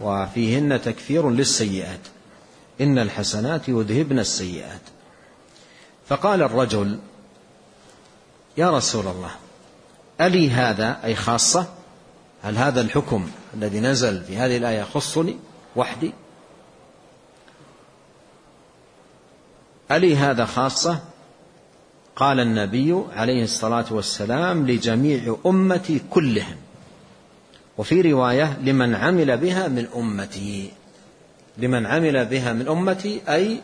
وفيهن تكفير للسيئات. إن الحسنات يذهبن السيئات. فقال الرجل يا رسول الله ألي هذا؟ أي خاصة؟ هل هذا الحكم الذي نزل في هذه الآية يخصني وحدي؟ ألي هذا خاصة؟ قال النبي عليه الصلاة والسلام لجميع أمتي كلهم وفي رواية لمن عمل بها من أمتي لمن عمل بها من أمتي أي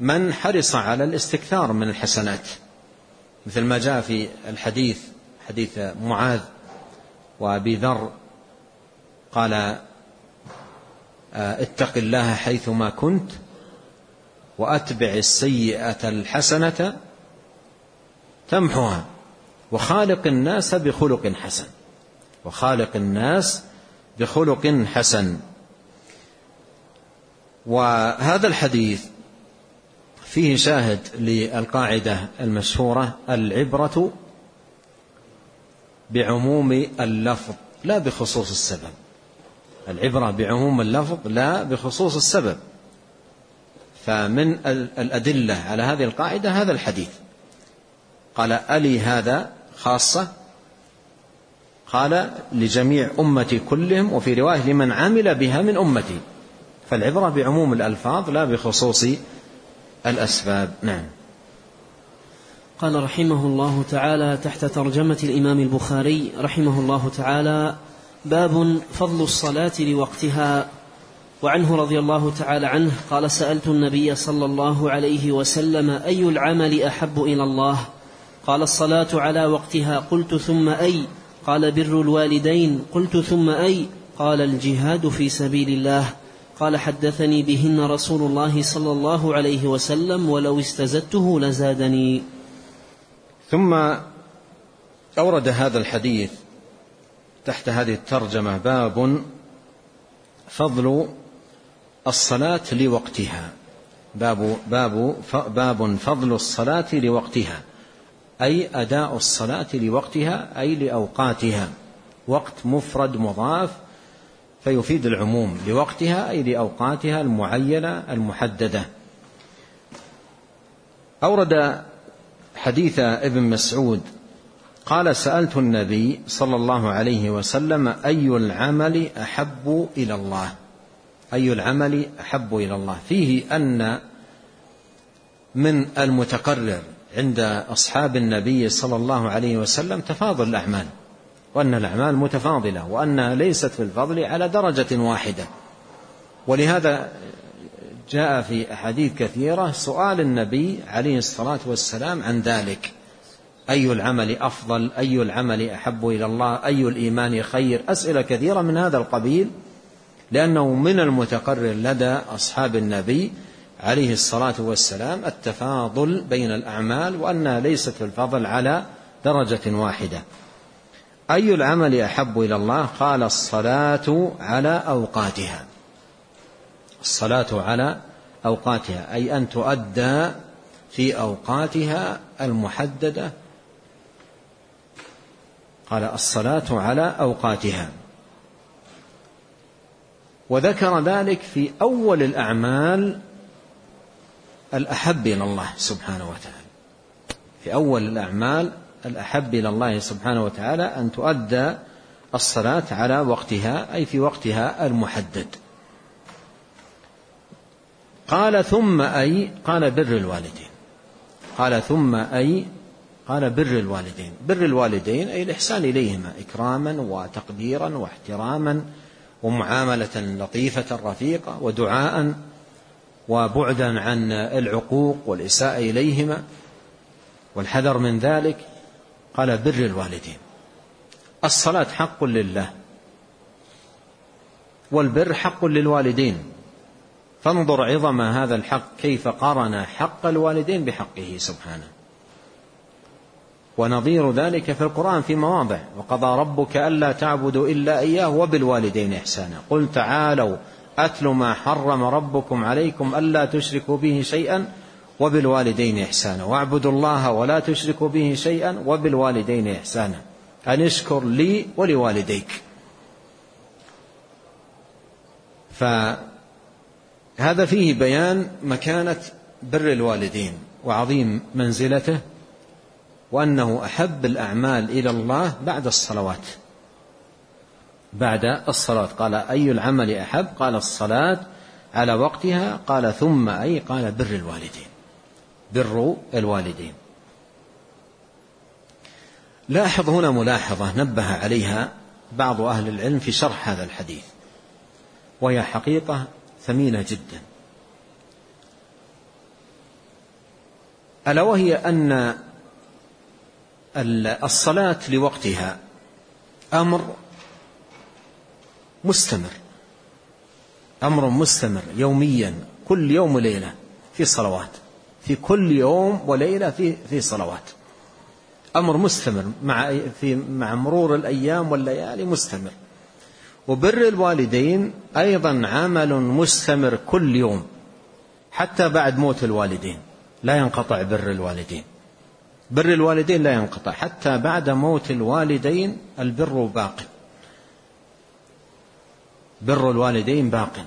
من حرص على الاستكثار من الحسنات. مثل ما جاء في الحديث حديث معاذ وأبي ذر قال آه، اتق الله حيثما كنت وأتبع السيئة الحسنة تمحها وخالق الناس بخلق حسن وخالق الناس بخلق حسن. وهذا الحديث فيه شاهد للقاعدة المشهورة العبرة بعموم اللفظ لا بخصوص السبب. العبرة بعموم اللفظ لا بخصوص السبب. فمن الأدلة على هذه القاعدة هذا الحديث. قال ألي هذا خاصة؟ قال لجميع أمتي كلهم وفي رواية لمن عمل بها من أمتي. فالعبرة بعموم الألفاظ لا بخصوص الأسباب. نعم. قال رحمه الله تعالى تحت ترجمة الإمام البخاري رحمه الله تعالى باب فضل الصلاة لوقتها. وعنه رضي الله تعالى عنه قال سألت النبي صلى الله عليه وسلم أي العمل أحب إلى الله؟ قال الصلاة على وقتها. قلت ثم أي؟ قال بر الوالدين. قلت ثم أي؟ قال الجهاد في سبيل الله. قال حدثني بهن رسول الله صلى الله عليه وسلم ولو استزدته لزادني. ثم أورد هذا الحديث تحت هذه الترجمة باب فضل الصلاة لوقتها. باب باب باب فضل الصلاة لوقتها أي أداء الصلاة لوقتها أي لأوقاتها. وقت مفرد مضاف فيفيد العموم لوقتها أي لأوقاتها المعينة المحددة. أورد حديث ابن مسعود قال سألت النبي صلى الله عليه وسلم أي العمل أحب إلى الله؟ أي العمل أحب إلى الله؟ فيه أن من المتقرر عند أصحاب النبي صلى الله عليه وسلم تفاضل الأعمال. وأن الأعمال متفاضلة وأنها ليست في الفضل على درجة واحدة. ولهذا جاء في أحاديث كثيرة سؤال النبي عليه الصلاة والسلام عن ذلك. أي العمل أفضل؟ أي العمل أحب إلى الله؟ أي الإيمان خير؟ أسئلة كثيرة من هذا القبيل لأنه من المتقرر لدى أصحاب النبي عليه الصلاة والسلام التفاضل بين الأعمال وأنها ليست في الفضل على درجة واحدة. أي العمل أحب إلى الله؟ قال الصلاة على أوقاتها. الصلاة على أوقاتها أي أن تؤدى في أوقاتها المحددة. قال الصلاة على أوقاتها. وذكر ذلك في أول الأعمال الأحب إلى الله سبحانه وتعالى. في أول الأعمال الأحب إلى الله سبحانه وتعالى أن تؤدى الصلاة على وقتها أي في وقتها المحدد. قال ثم أي قال بر الوالدين. قال ثم أي قال بر الوالدين. بر الوالدين أي الإحسان إليهما إكراما وتقديرا واحتراما ومعاملة لطيفة رفيقة ودعاء وبعدا عن العقوق والإساءة إليهما. والحذر من ذلك قال بر الوالدين. الصلاة حق لله والبر حق للوالدين. فانظر عظم هذا الحق كيف قارن حق الوالدين بحقه سبحانه. ونظير ذلك في القرآن في مواضع. وقضى ربك ألا تعبدوا إلا إياه وبالوالدين إحسانا. قل تعالوا أتل ما حرم ربكم عليكم ألا تشركوا به شيئا وبالوالدين إحسانا. واعبدوا الله ولا تشركوا به شيئا وبالوالدين إحسانا. أن اشكر لي ولوالديك. فهذا فيه بيان مكانة بر الوالدين وعظيم منزلته وأنه أحب الأعمال إلى الله بعد الصلوات. بعد الصلاة قال أي العمل أحب؟ قال الصلاة على وقتها. قال ثم أي؟ قال بر الوالدين. بر الوالدين. لاحظ هنا ملاحظة نبه عليها بعض أهل العلم في شرح هذا الحديث وهي حقيقة ثمينة جدا. ألا وهي أن الصلاة لوقتها أمر مستمر أمر مستمر يوميا كل يوم وليلة في صلوات في كل يوم وليلة في في صلوات. أمر مستمر مع في مع مرور الأيام والليالي مستمر. وبر الوالدين أيضا عمل مستمر كل يوم حتى بعد موت الوالدين. لا ينقطع بر الوالدين. بر الوالدين لا ينقطع حتى بعد موت الوالدين البر باق. بر الوالدين باق.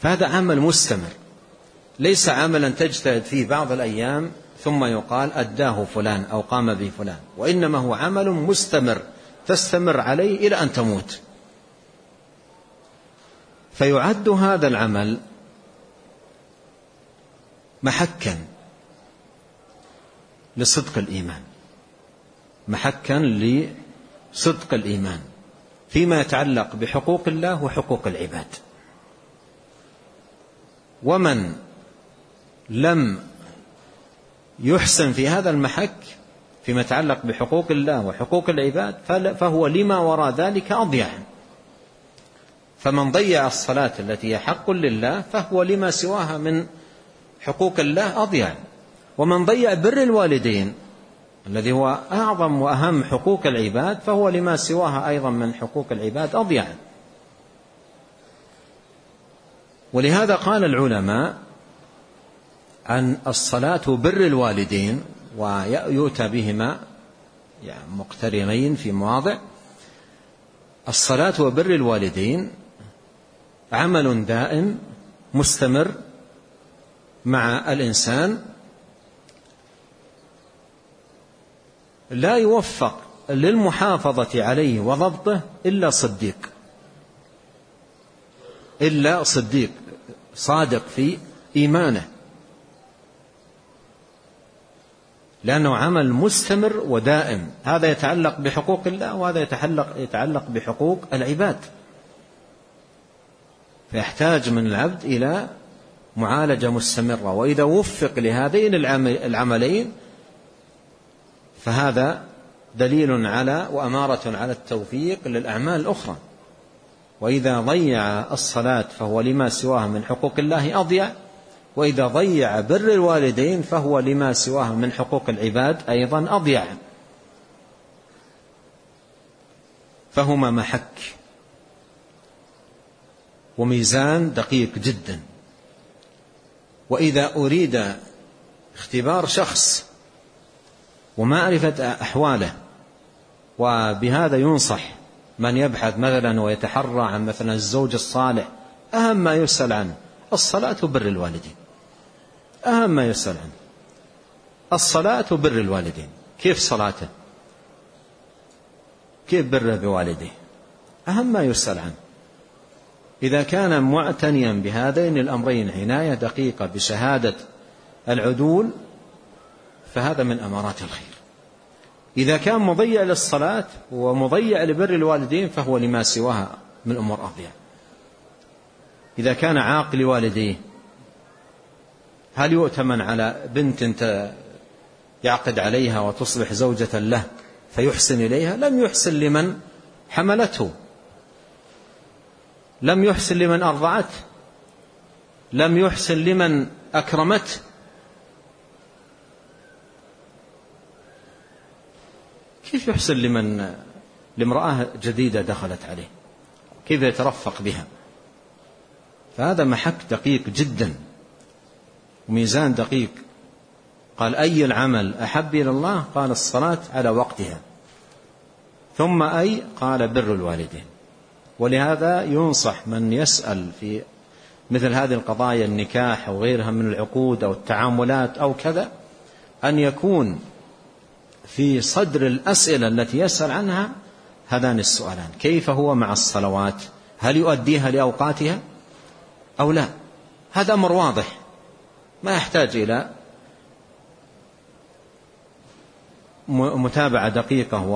فهذا عمل مستمر. ليس عملا تجتهد فيه بعض الأيام ثم يقال أداه فلان أو قام به فلان وإنما هو عمل مستمر تستمر عليه إلى أن تموت. فيعد هذا العمل محكا لصدق الإيمان. محكا لصدق الإيمان فيما يتعلق بحقوق الله وحقوق العباد. ومن لم يحسن في هذا المحك فيما يتعلق بحقوق الله وحقوق العباد فهو لما وراء ذلك أضيع. فمن ضيع الصلاة التي هي حق لله فهو لما سواها من حقوق الله أضيع. ومن ضيع بر الوالدين الذي هو أعظم وأهم حقوق العباد فهو لما سواها أيضا من حقوق العباد أضيع. ولهذا قال العلماء عن الصلاة بر الوالدين ويؤتى بهما يعني مقترنين في مواضع. الصلاة وبر الوالدين عمل دائم مستمر مع الإنسان. لا يوفق للمحافظة عليه وضبطه إلا صديق. إلا صديق صادق في إيمانه. لأنه عمل مستمر ودائم. هذا يتعلق بحقوق الله وهذا يتعلق يتعلق بحقوق العباد. فيحتاج من العبد إلى معالجة مستمرة. وإذا وفق لهذين العملين فهذا دليل على وأمارة على التوفيق للأعمال الأخرى. وإذا ضيع الصلاة فهو لما سواها من حقوق الله أضيع. وإذا ضيع بر الوالدين فهو لما سواه من حقوق العباد أيضا أضيع. فهما محك وميزان دقيق جدا. وإذا أريد اختبار شخص ومعرفة أحواله وبهذا ينصح من يبحث مثلا ويتحرى عن مثلا الزوج الصالح أهم ما يسأل عنه الصلاة بر الوالدين. أهم ما يسأل عنه. الصلاة بر الوالدين. كيف صلاته؟ كيف بره بوالديه أهم ما يسأل عنه. إذا كان معتنيا بهذين الأمرين عناية دقيقة بشهادة العدول فهذا من أمارات الخير. إذا كان مضيع للصلاة ومضيع لبر الوالدين فهو لما سواها من أمور أضيع إذا كان عاق لوالديه هل يؤتمن على بنت يعقد عليها وتصبح زوجة له فيحسن إليها؟ لم يحسن لمن حملته. لم يحسن لمن أرضعته. لم يحسن لمن أكرمته. كيف يحسن لمن لامرأة جديدة دخلت عليه؟ كيف يترفق بها؟ فهذا محك دقيق جدا. وميزان دقيق. قال أي العمل أحب إلى الله؟ قال الصلاة على وقتها. ثم أي؟ قال بر الوالدين. ولهذا ينصح من يسأل في مثل هذه القضايا النكاح أو غيرها من العقود أو التعاملات أو كذا أن يكون في صدر الأسئلة التي يسأل عنها هذان السؤالان. كيف هو مع الصلوات؟ هل يؤديها لأوقاتها أو لا؟ هذا أمر واضح. ما يحتاج إلى متابعة دقيقة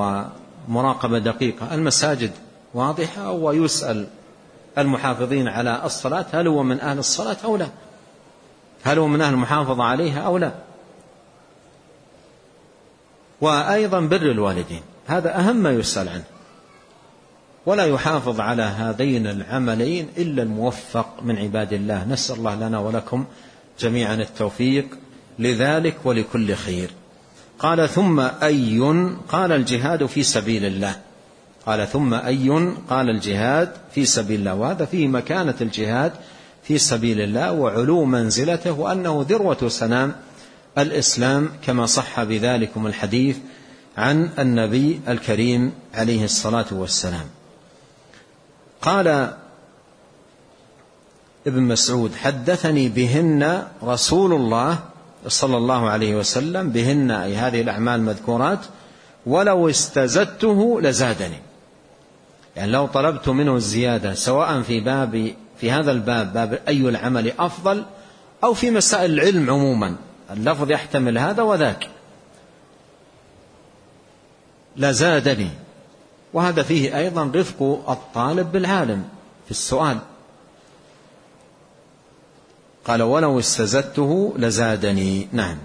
ومراقبة دقيقة. المساجد واضحة ويسأل المحافظين على الصلاة هل هو من أهل الصلاة أو لا؟ هل هو من أهل المحافظة عليها أو لا؟ وأيضا بر الوالدين هذا أهم ما يسأل عنه. ولا يحافظ على هذين العملين إلا الموفق من عباد الله. نسأل الله لنا ولكم جميعا التوفيق لذلك ولكل خير. قال ثم أي قال الجهاد في سبيل الله. قال ثم أي قال الجهاد في سبيل الله. وهذا فيه مكانة الجهاد في سبيل الله وعلو منزلته وأنه ذروة سنام الإسلام كما صح بذلكم الحديث عن النبي الكريم عليه الصلاة والسلام. قال ابن مسعود حدثني بهن رسول الله صلى الله عليه وسلم بهن أي هذه الأعمال المذكورات ولو استزدته لزادني. يعني لو طلبت منه الزيادة سواء في باب في هذا الباب باب أي العمل أفضل أو في مسائل العلم عموما. اللفظ يحتمل هذا وذاك. لزادني. وهذا فيه أيضا رفق الطالب بالعالم. في السؤال قال ولو استزدته لزادني. نعم.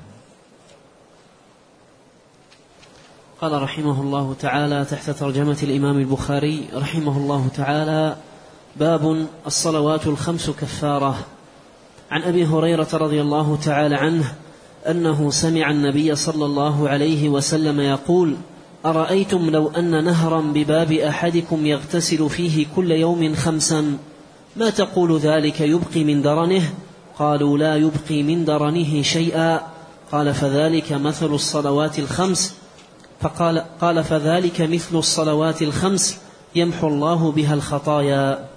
قال رحمه الله تعالى تحت ترجمة الإمام البخاري رحمه الله تعالى باب الصلوات الخمس كفارة. عن أبي هريرة رضي الله تعالى عنه أنه سمع النبي صلى الله عليه وسلم يقول أرأيتم لو أن نهرا بباب أحدكم يغتسل فيه كل يوم خمسا؟ ما تقول ذلك يبقي من درنه؟ قالوا لا يبقي من درنه شيئا. قال فذلك مثل الصلوات الخمس. فقال قال فذلك مثل الصلوات الخمس. يمحو الله بها الخطايا.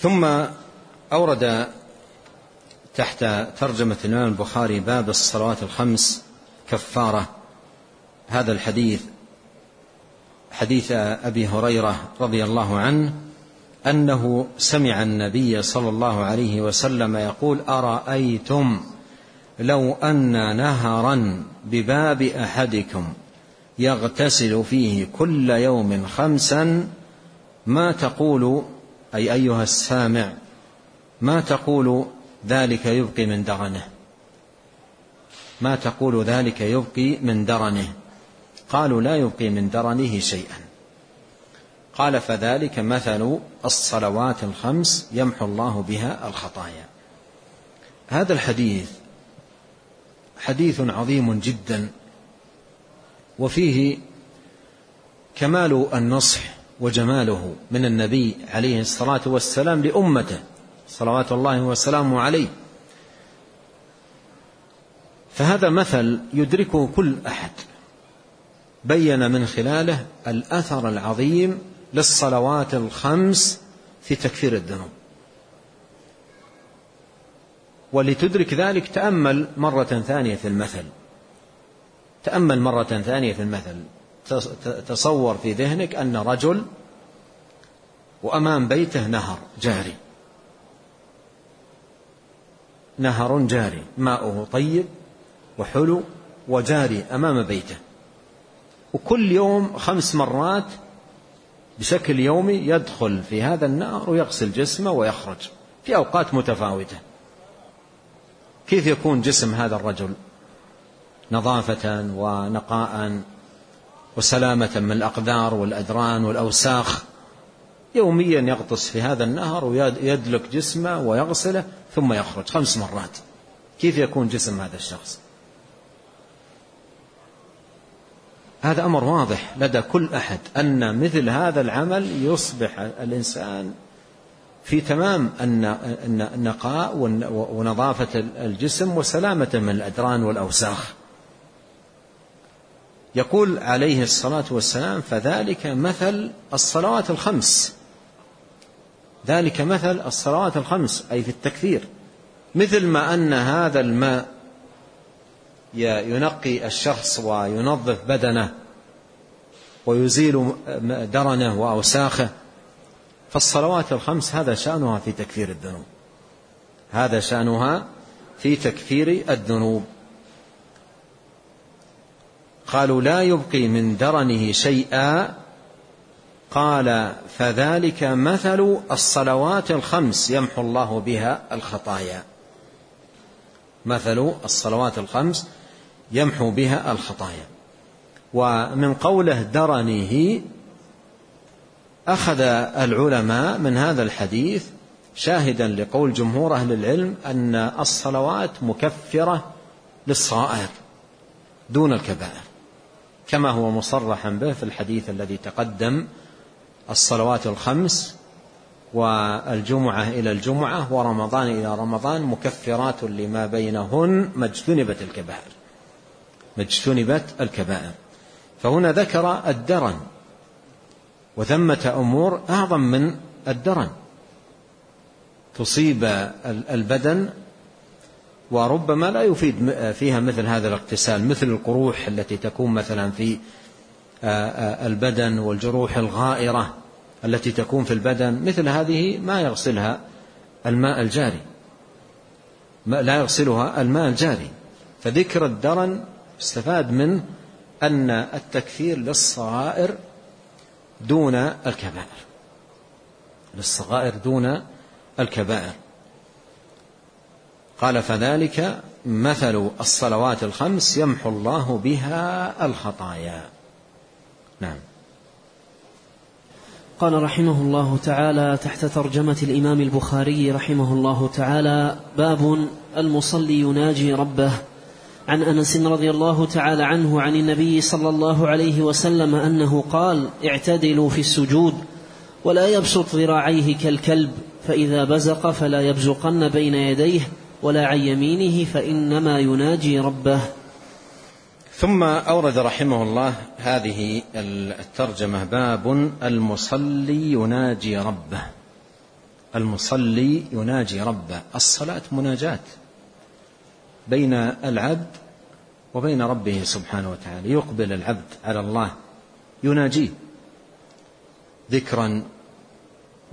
ثم أورد تحت ترجمة الإمام البخاري باب الصلوات الخمس كفارة. هذا الحديث حديث أبي هريرة رضي الله عنه أنه سمع النبي صلى الله عليه وسلم يقول أرأيتم لو أن نهرا بباب أحدكم يغتسل فيه كل يوم خمسا ما تقول أي أيها السامع ما تقول ذلك يبقي من درنه؟ ما تقول ذلك يبقي من درنه؟ قالوا لا يبقي من درنه شيئا. قال فذلك مثل الصلوات الخمس يمحو الله بها الخطايا. هذا الحديث حديث عظيم جدا وفيه كمال النصح وجماله من النبي عليه الصلاة والسلام لأمته صلوات الله وسلامه عليه. فهذا مثل يدركه كل أحد. بين من خلاله الأثر العظيم للصلوات الخمس في تكفير الذنوب. ولتدرك ذلك تأمل مرة ثانية في المثل. تأمل مرة ثانية في المثل. تصور في ذهنك أن رجل وأمام بيته نهر جاري. نهر جاري. ماؤه طيب وحلو وجاري أمام بيته. وكل يوم خمس مرات بشكل يومي يدخل في هذا النهر ويغسل جسمه ويخرج في أوقات متفاوتة. كيف يكون جسم هذا الرجل؟ نظافة ونقاء وسلامة من الأقذار والادران والأوساخ. يوميا يغطس في هذا النهر ويدلك جسمه ويغسله ثم يخرج خمس مرات. كيف يكون جسم هذا الشخص؟ هذا أمر واضح لدى كل أحد أن مثل هذا العمل يصبح الإنسان في تمام النقاء ونظافة الجسم وسلامته من الأدران والأوساخ. يقول عليه الصلاة والسلام فذلك مثل الصلوات الخمس. ذلك مثل الصلوات الخمس أي في التكثير مثل ما أن هذا الماء ينقي الشخص وينظف بدنه ويزيل درنه وأوساخه. فالصلوات الخمس هذا شأنها في تكفير الذنوب. هذا شأنها في تكفير الذنوب. قالوا لا يبقي من درنه شيئا. قال فذلك مثل الصلوات الخمس يمحو الله بها الخطايا. مثل الصلوات الخمس يمحو بها الخطايا. ومن قوله درنه أخذ العلماء من هذا الحديث شاهدا لقول جمهور أهل العلم أن الصلوات مكفرة للصائر دون الكبائر كما هو مصرحا به في الحديث الذي تقدم الصلوات الخمس والجمعة إلى الجمعة ورمضان إلى رمضان مكفرات لما بينهن ما اجتنبت الكبائر. اجتنبت الكبائر. فهنا ذكر الدرن وثمة أمور أعظم من الدرن. تصيب البدن وربما لا يفيد فيها مثل هذا الاغتسال مثل القروح التي تكون مثلا في البدن والجروح الغائرة التي تكون في البدن. مثل هذه ما يغسلها الماء الجاري. لا يغسلها الماء الجاري. فذكر الدرن استفاد منه أن التكفير للصغائر دون الكبائر. للصغائر دون الكبائر. قال فذلك مثل الصلوات الخمس يمحو الله بها الخطايا. نعم. قال رحمه الله تعالى تحت ترجمة الإمام البخاري رحمه الله تعالى باب المصلي يناجي ربه عن أنس رضي الله تعالى عنه عن النبي صلى الله عليه وسلم أنه قال اعتدلوا في السجود ولا يبسط ذراعيه كالكلب فإذا بزق فلا يبزقن بين يديه ولا عن يمينه فإنما يناجي ربه. ثم أورد رحمه الله هذه الترجمة باب المصلي يناجي ربه. المصلي يناجي ربه. الصلاة مناجاة. بين العبد وبين ربه سبحانه وتعالى. يقبل العبد على الله يناجيه. ذكرا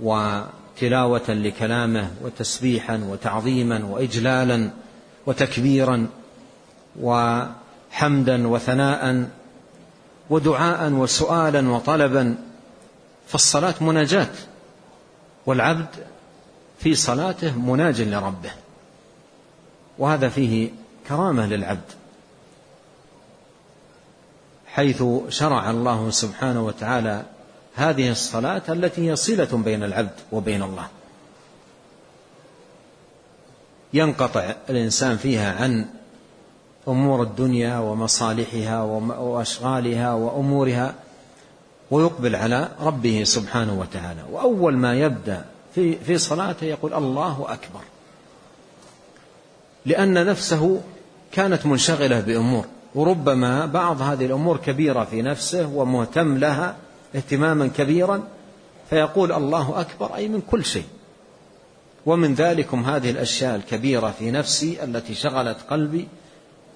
وتلاوة لكلامه وتسبيحا وتعظيما وإجلالا وتكبيرا وحمدا وثناء ودعاء وسؤالا وطلبا فالصلاة مناجاة والعبد في صلاته مناج لربه. وهذا فيه كرامة للعبد حيث شرع الله سبحانه وتعالى هذه الصلاة التي هي صلة بين العبد وبين الله. ينقطع الإنسان فيها عن أمور الدنيا ومصالحها وأشغالها وأمورها ويقبل على ربه سبحانه وتعالى. وأول ما يبدأ في في صلاته يقول الله أكبر. لأن نفسه كانت منشغلة بأمور وربما بعض هذه الأمور كبيرة في نفسه ومهتم لها اهتماما كبيرا فيقول الله أكبر أي من كل شيء. ومن ذلكم هذه الأشياء الكبيرة في نفسي التي شغلت قلبي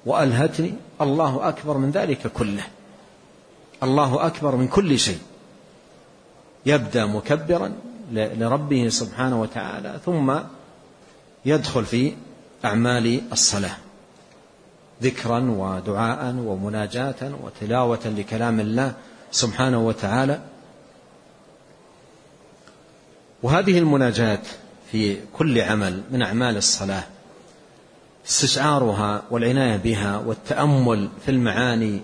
وألهتني الله أكبر من ذلك كله. الله أكبر من كل شيء. يبدأ مكبرا لربه سبحانه وتعالى ثم يدخل في أعمال الصلاة. ذكرا ودعاء ومناجاة وتلاوة لكلام الله سبحانه وتعالى. وهذه المناجاة في كل عمل من أعمال الصلاة استشعارها والعناية بها والتأمل في المعاني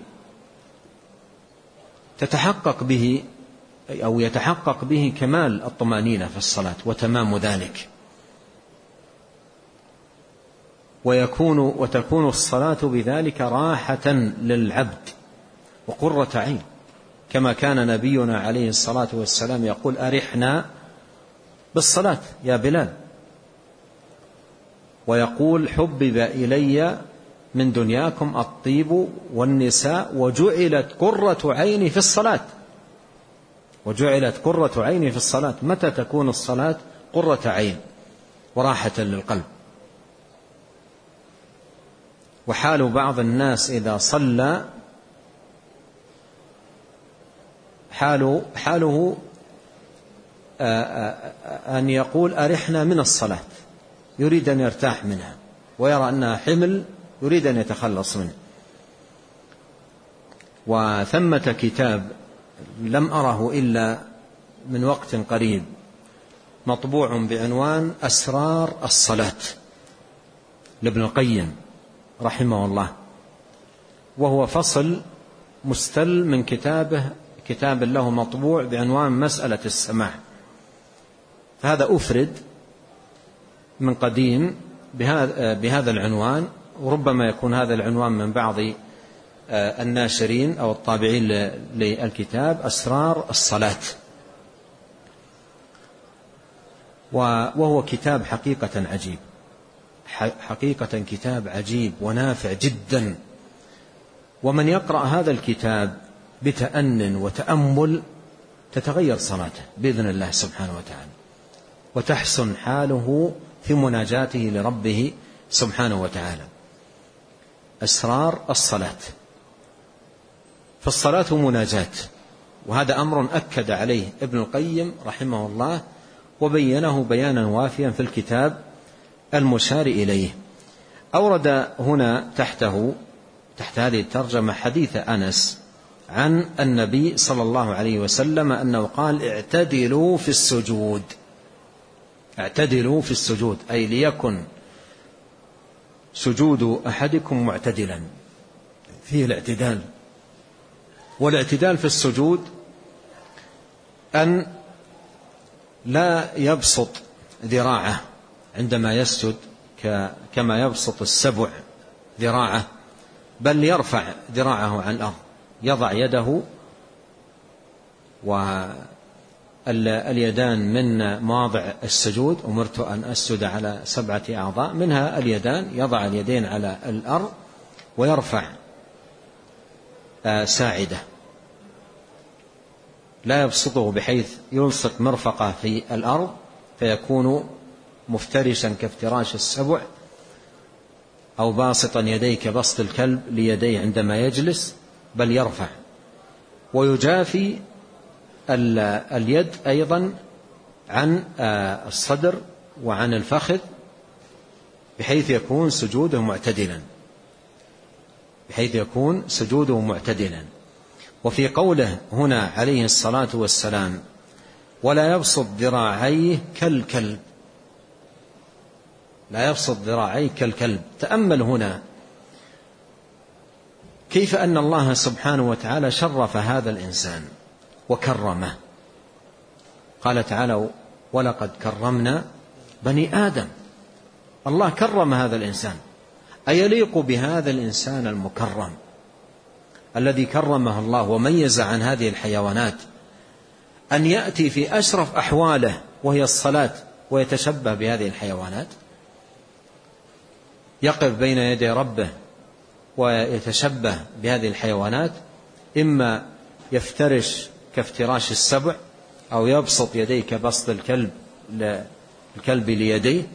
تتحقق به أو يتحقق به كمال الطمأنينة في الصلاة وتمام ذلك. ويكون وتكون الصلاة بذلك راحة للعبد وقرة عين كما كان نبينا عليه الصلاة والسلام يقول أرحنا بالصلاة يا بلال. ويقول حبب إلي من دنياكم الطيب والنساء وجعلت قرة عيني في الصلاة. وجعلت قرة عيني في الصلاة. متى تكون الصلاة؟ قرة عين وراحة للقلب. وحال بعض الناس إذا صلى حال حاله آه، آه، أن يقول أرحنا من الصلاة يريد أن يرتاح منها ويرى أنها حمل يريد أن يتخلص منه. وثمة كتاب لم أره إلا من وقت قريب مطبوع بعنوان أسرار الصلاة لابن القيم. رحمه الله. وهو فصل مستل من كتابه كتاب له مطبوع بعنوان مسألة السماع فهذا أفرد من قديم بهذا العنوان وربما يكون هذا العنوان من بعض آه، الناشرين أو الطابعين للكتاب أسرار الصلاة. وهو كتاب حقيقة عجيب. حقيقة كتاب عجيب ونافع جدا. ومن يقرأ هذا الكتاب بتأن وتأمل تتغير صلاته بإذن الله سبحانه وتعالى وتحسن حاله في مناجاته لربه سبحانه وتعالى. أسرار الصلاة فالصلاة مناجاة وهذا أمر أكد عليه ابن القيم رحمه الله وبينه بيانا وافيا في الكتاب المشار إليه. أورد هنا تحته تحت هذه الترجمة حديث أنس عن النبي صلى الله عليه وسلم أنه قال اعتدلوا في السجود. اعتدلوا في السجود أي ليكن سجود أحدكم معتدلا. فيه الاعتدال. والاعتدال في السجود أن لا يبسط ذراعه. عندما يسجد كما يبسط السبع ذراعه بل يرفع ذراعه عن الأرض يضع يده واليدان من مواضع السجود أمرت أن أسجد على سبعة أعضاء منها اليدان يضع اليدين على الأرض ويرفع آه، ساعده. لا يبسطه بحيث يلصق مرفقه في الأرض فيكون مفترشا كافتراش السبع أو باسطا يديه كبسط الكلب ليديه عندما يجلس بل يرفع. ويجافي اليد أيضا عن آه، الصدر وعن الفخذ بحيث يكون سجوده معتدلا. بحيث يكون سجوده معتدلا. وفي قوله هنا عليه الصلاة والسلام ولا يبسط ذراعيه كالكلب. لا يبسط ذراعيه كالكلب. تأمل هنا كيف أن الله سبحانه وتعالى شرف هذا الإنسان وكرمه. قال تعالى ولقد كرمنا بني آدم. الله كرم هذا الإنسان. أيليق بهذا الإنسان المكرم الذي كرمه الله وميز عن هذه الحيوانات أن يأتي في أشرف أحواله وهي الصلاة ويتشبه بهذه الحيوانات؟ يقف بين يدي ربه ويتشبه بهذه الحيوانات إما يفترش كافتراش السبع أو يبسط يديه كبسط الكلب الكلب ليديه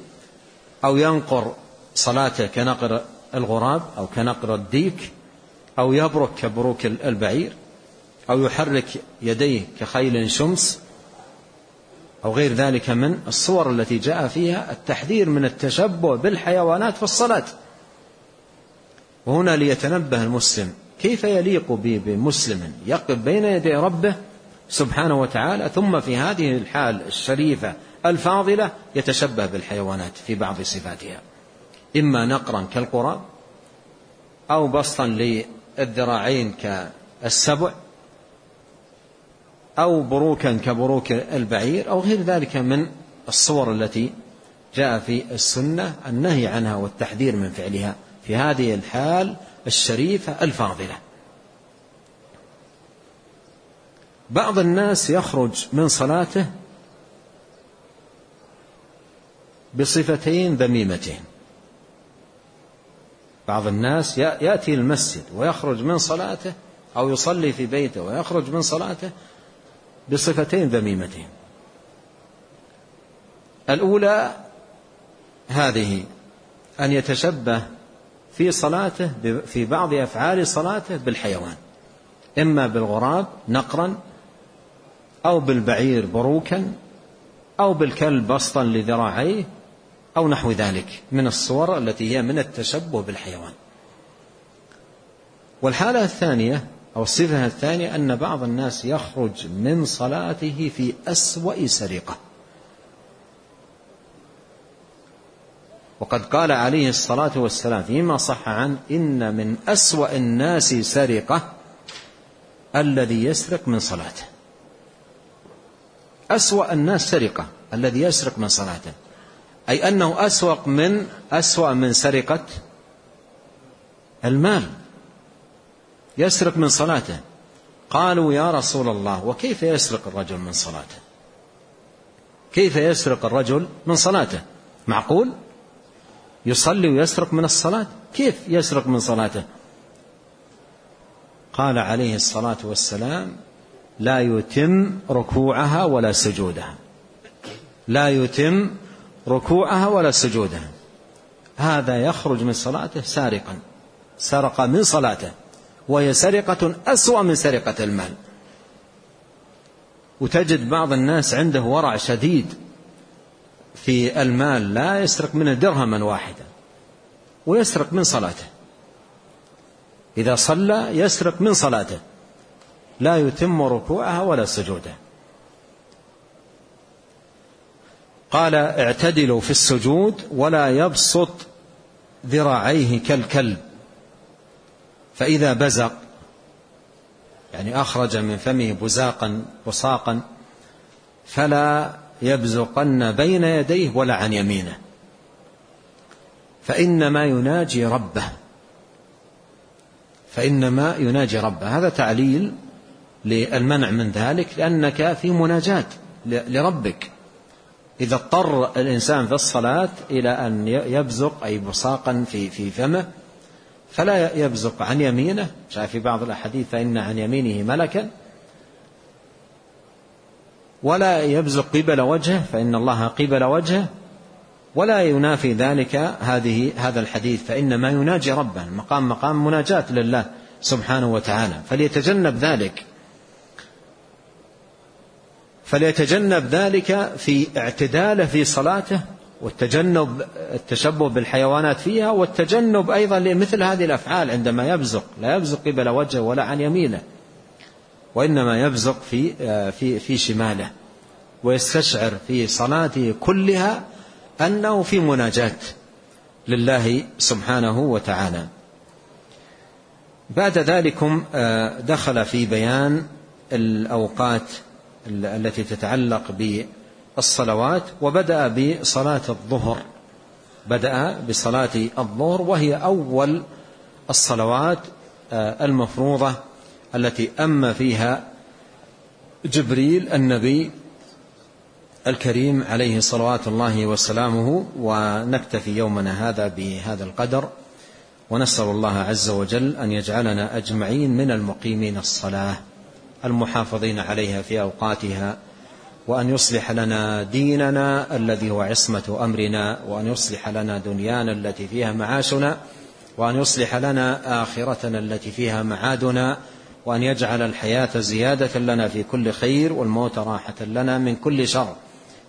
أو ينقر صلاته كنقر الغراب أو كنقر الديك أو يبرك كبروك البعير أو يحرك يديه كخيل شمس أو غير ذلك من الصور التي جاء فيها التحذير من التشبه بالحيوانات في الصلاة. وهنا ليتنبه المسلم كيف يليق بمسلم يقف بين يدي ربه سبحانه وتعالى ثم في هذه الحال الشريفة الفاضلة يتشبه بالحيوانات في بعض صفاتها؟ إما نقرا كالقراب أو بسطا للذراعين كالسبع أو بروكا كبروك البعير أو غير ذلك من الصور التي جاء في السنة النهي عنها والتحذير من فعلها في هذه الحال الشريفة الفاضلة. بعض الناس يخرج من صلاته بصفتين ذميمتين. بعض الناس يأتي المسجد ويخرج من صلاته أو يصلي في بيته ويخرج من صلاته بصفتين ذميمتين. الأولى هذه أن يتشبه في صلاته في بعض أفعال صلاته بالحيوان. إما بالغراب نقرا أو بالبعير بروكا أو بالكلب بسطا لذراعيه أو نحو ذلك من الصور التي هي من التشبه بالحيوان. والحالة الثانية أو الصفة الثانية أن بعض الناس يخرج من صلاته في أسوأ سرقة. وقد قال عليه الصلاة والسلام فيما صح عنه إن من أسوأ الناس سرقة الذي يسرق من صلاته. أسوأ الناس سرقة الذي يسرق من صلاته. أي أنه أسوأ من أسوأ من سرقة المال. يسرق من صلاته. قالوا يا رسول الله وكيف يسرق الرجل من صلاته؟ كيف يسرق الرجل من صلاته؟ معقول؟ يصلي ويسرق من الصلاة؟ كيف يسرق من صلاته؟ قال عليه الصلاة والسلام لا يتم ركوعها ولا سجودها. لا يتم ركوعها ولا سجودها. هذا يخرج من صلاته سارقا. سرق من صلاته. وهي سرقة أسوأ من سرقة المال. وتجد بعض الناس عنده ورع شديد في المال لا يسرق منه درهما واحدا ويسرق من صلاته. إذا صلى يسرق من صلاته لا يتم ركوعها ولا سجودها قال اعتدلوا في السجود ولا يبسط ذراعيه كالكلب. فإذا بزق يعني أخرج من فمه بزاقا وساقا فلا يبزقن بين يديه ولا عن يمينه. فإنما يناجي ربه. فإنما يناجي ربه. هذا تعليل للمنع من ذلك لأنك في مناجاة لربك. إذا اضطر الإنسان في الصلاة إلى أن يبزق أي بصاقا في في فمه فلا يبزق عن يمينه. جاء في بعض الأحاديث فإن عن يمينه ملكا. ولا يبزق قبل وجهه فإن الله قبل وجهه. ولا ينافي ذلك هذه هذا الحديث فإنما يناجي ربه. مقام مقام مناجاة لله سبحانه وتعالى. فليتجنب ذلك. فليتجنب ذلك في اعتداله في صلاته. والتجنب التشبه بالحيوانات فيها والتجنب أيضا لمثل هذه الأفعال عندما يبزق. لا يبزق قبل وجهه ولا عن يمينه وإنما يبزق في في في شماله ويستشعر في صلاته كلها أنه في مناجاة لله سبحانه وتعالى. بعد ذلكم دخل في بيان الأوقات التي تتعلق بالصلوات وبدأ بصلاة الظهر. بدأ بصلاة الظهر وهي أول الصلوات المفروضة التي أما فيها جبريل النبي الكريم عليه صلوات الله وسلامه ونكتفي يومنا هذا بهذا القدر. ونسأل الله عز وجل أن يجعلنا أجمعين من المقيمين الصلاة المحافظين عليها في أوقاتها وأن يصلح لنا ديننا الذي هو عصمة أمرنا وأن يصلح لنا دنيانا التي فيها معاشنا وأن يصلح لنا آخرتنا التي فيها معادنا وأن يجعل الحياة زيادة لنا في كل خير والموت راحة لنا من كل شر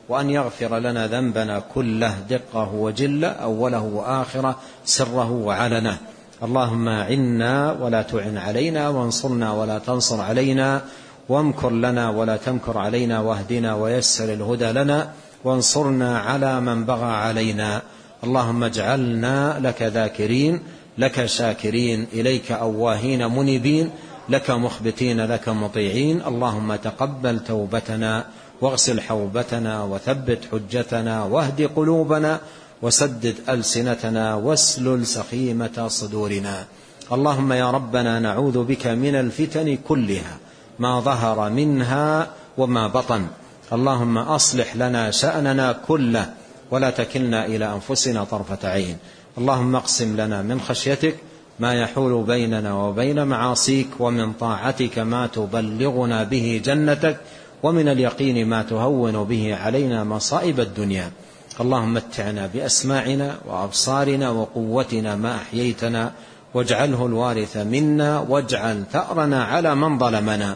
وأن يغفر لنا ذنبنا كله دقه وجله أوله وآخره سره وعلنه. اللهم عنا ولا تعن علينا وانصرنا ولا تنصر علينا. وامكر لنا ولا تمكر علينا واهدنا ويسر الهدى لنا وانصرنا على من بغى علينا. اللهم اجعلنا لك ذاكرين لك شاكرين إليك أواهين منيبين لك مخبتين لك مطيعين. اللهم تقبل توبتنا واغسل حوبتنا وثبت حجتنا واهد قلوبنا وسدد ألسنتنا واسلل سخيمة صدورنا. اللهم يا ربنا نعوذ بك من الفتن كلها. ما ظهر منها وما بطن. اللهم أصلح لنا شأننا كله ولا تكلنا إلى أنفسنا طرفة عين. اللهم اقسم لنا من خشيتك ما يحول بيننا وبين معاصيك ومن طاعتك ما تبلغنا به جنتك ومن اليقين ما تهون به علينا مصائب الدنيا. اللهم متعنا بأسماعنا وأبصارنا وقوتنا ما أحييتنا واجعله الوارث منا واجعل ثأرنا على من ظلمنا.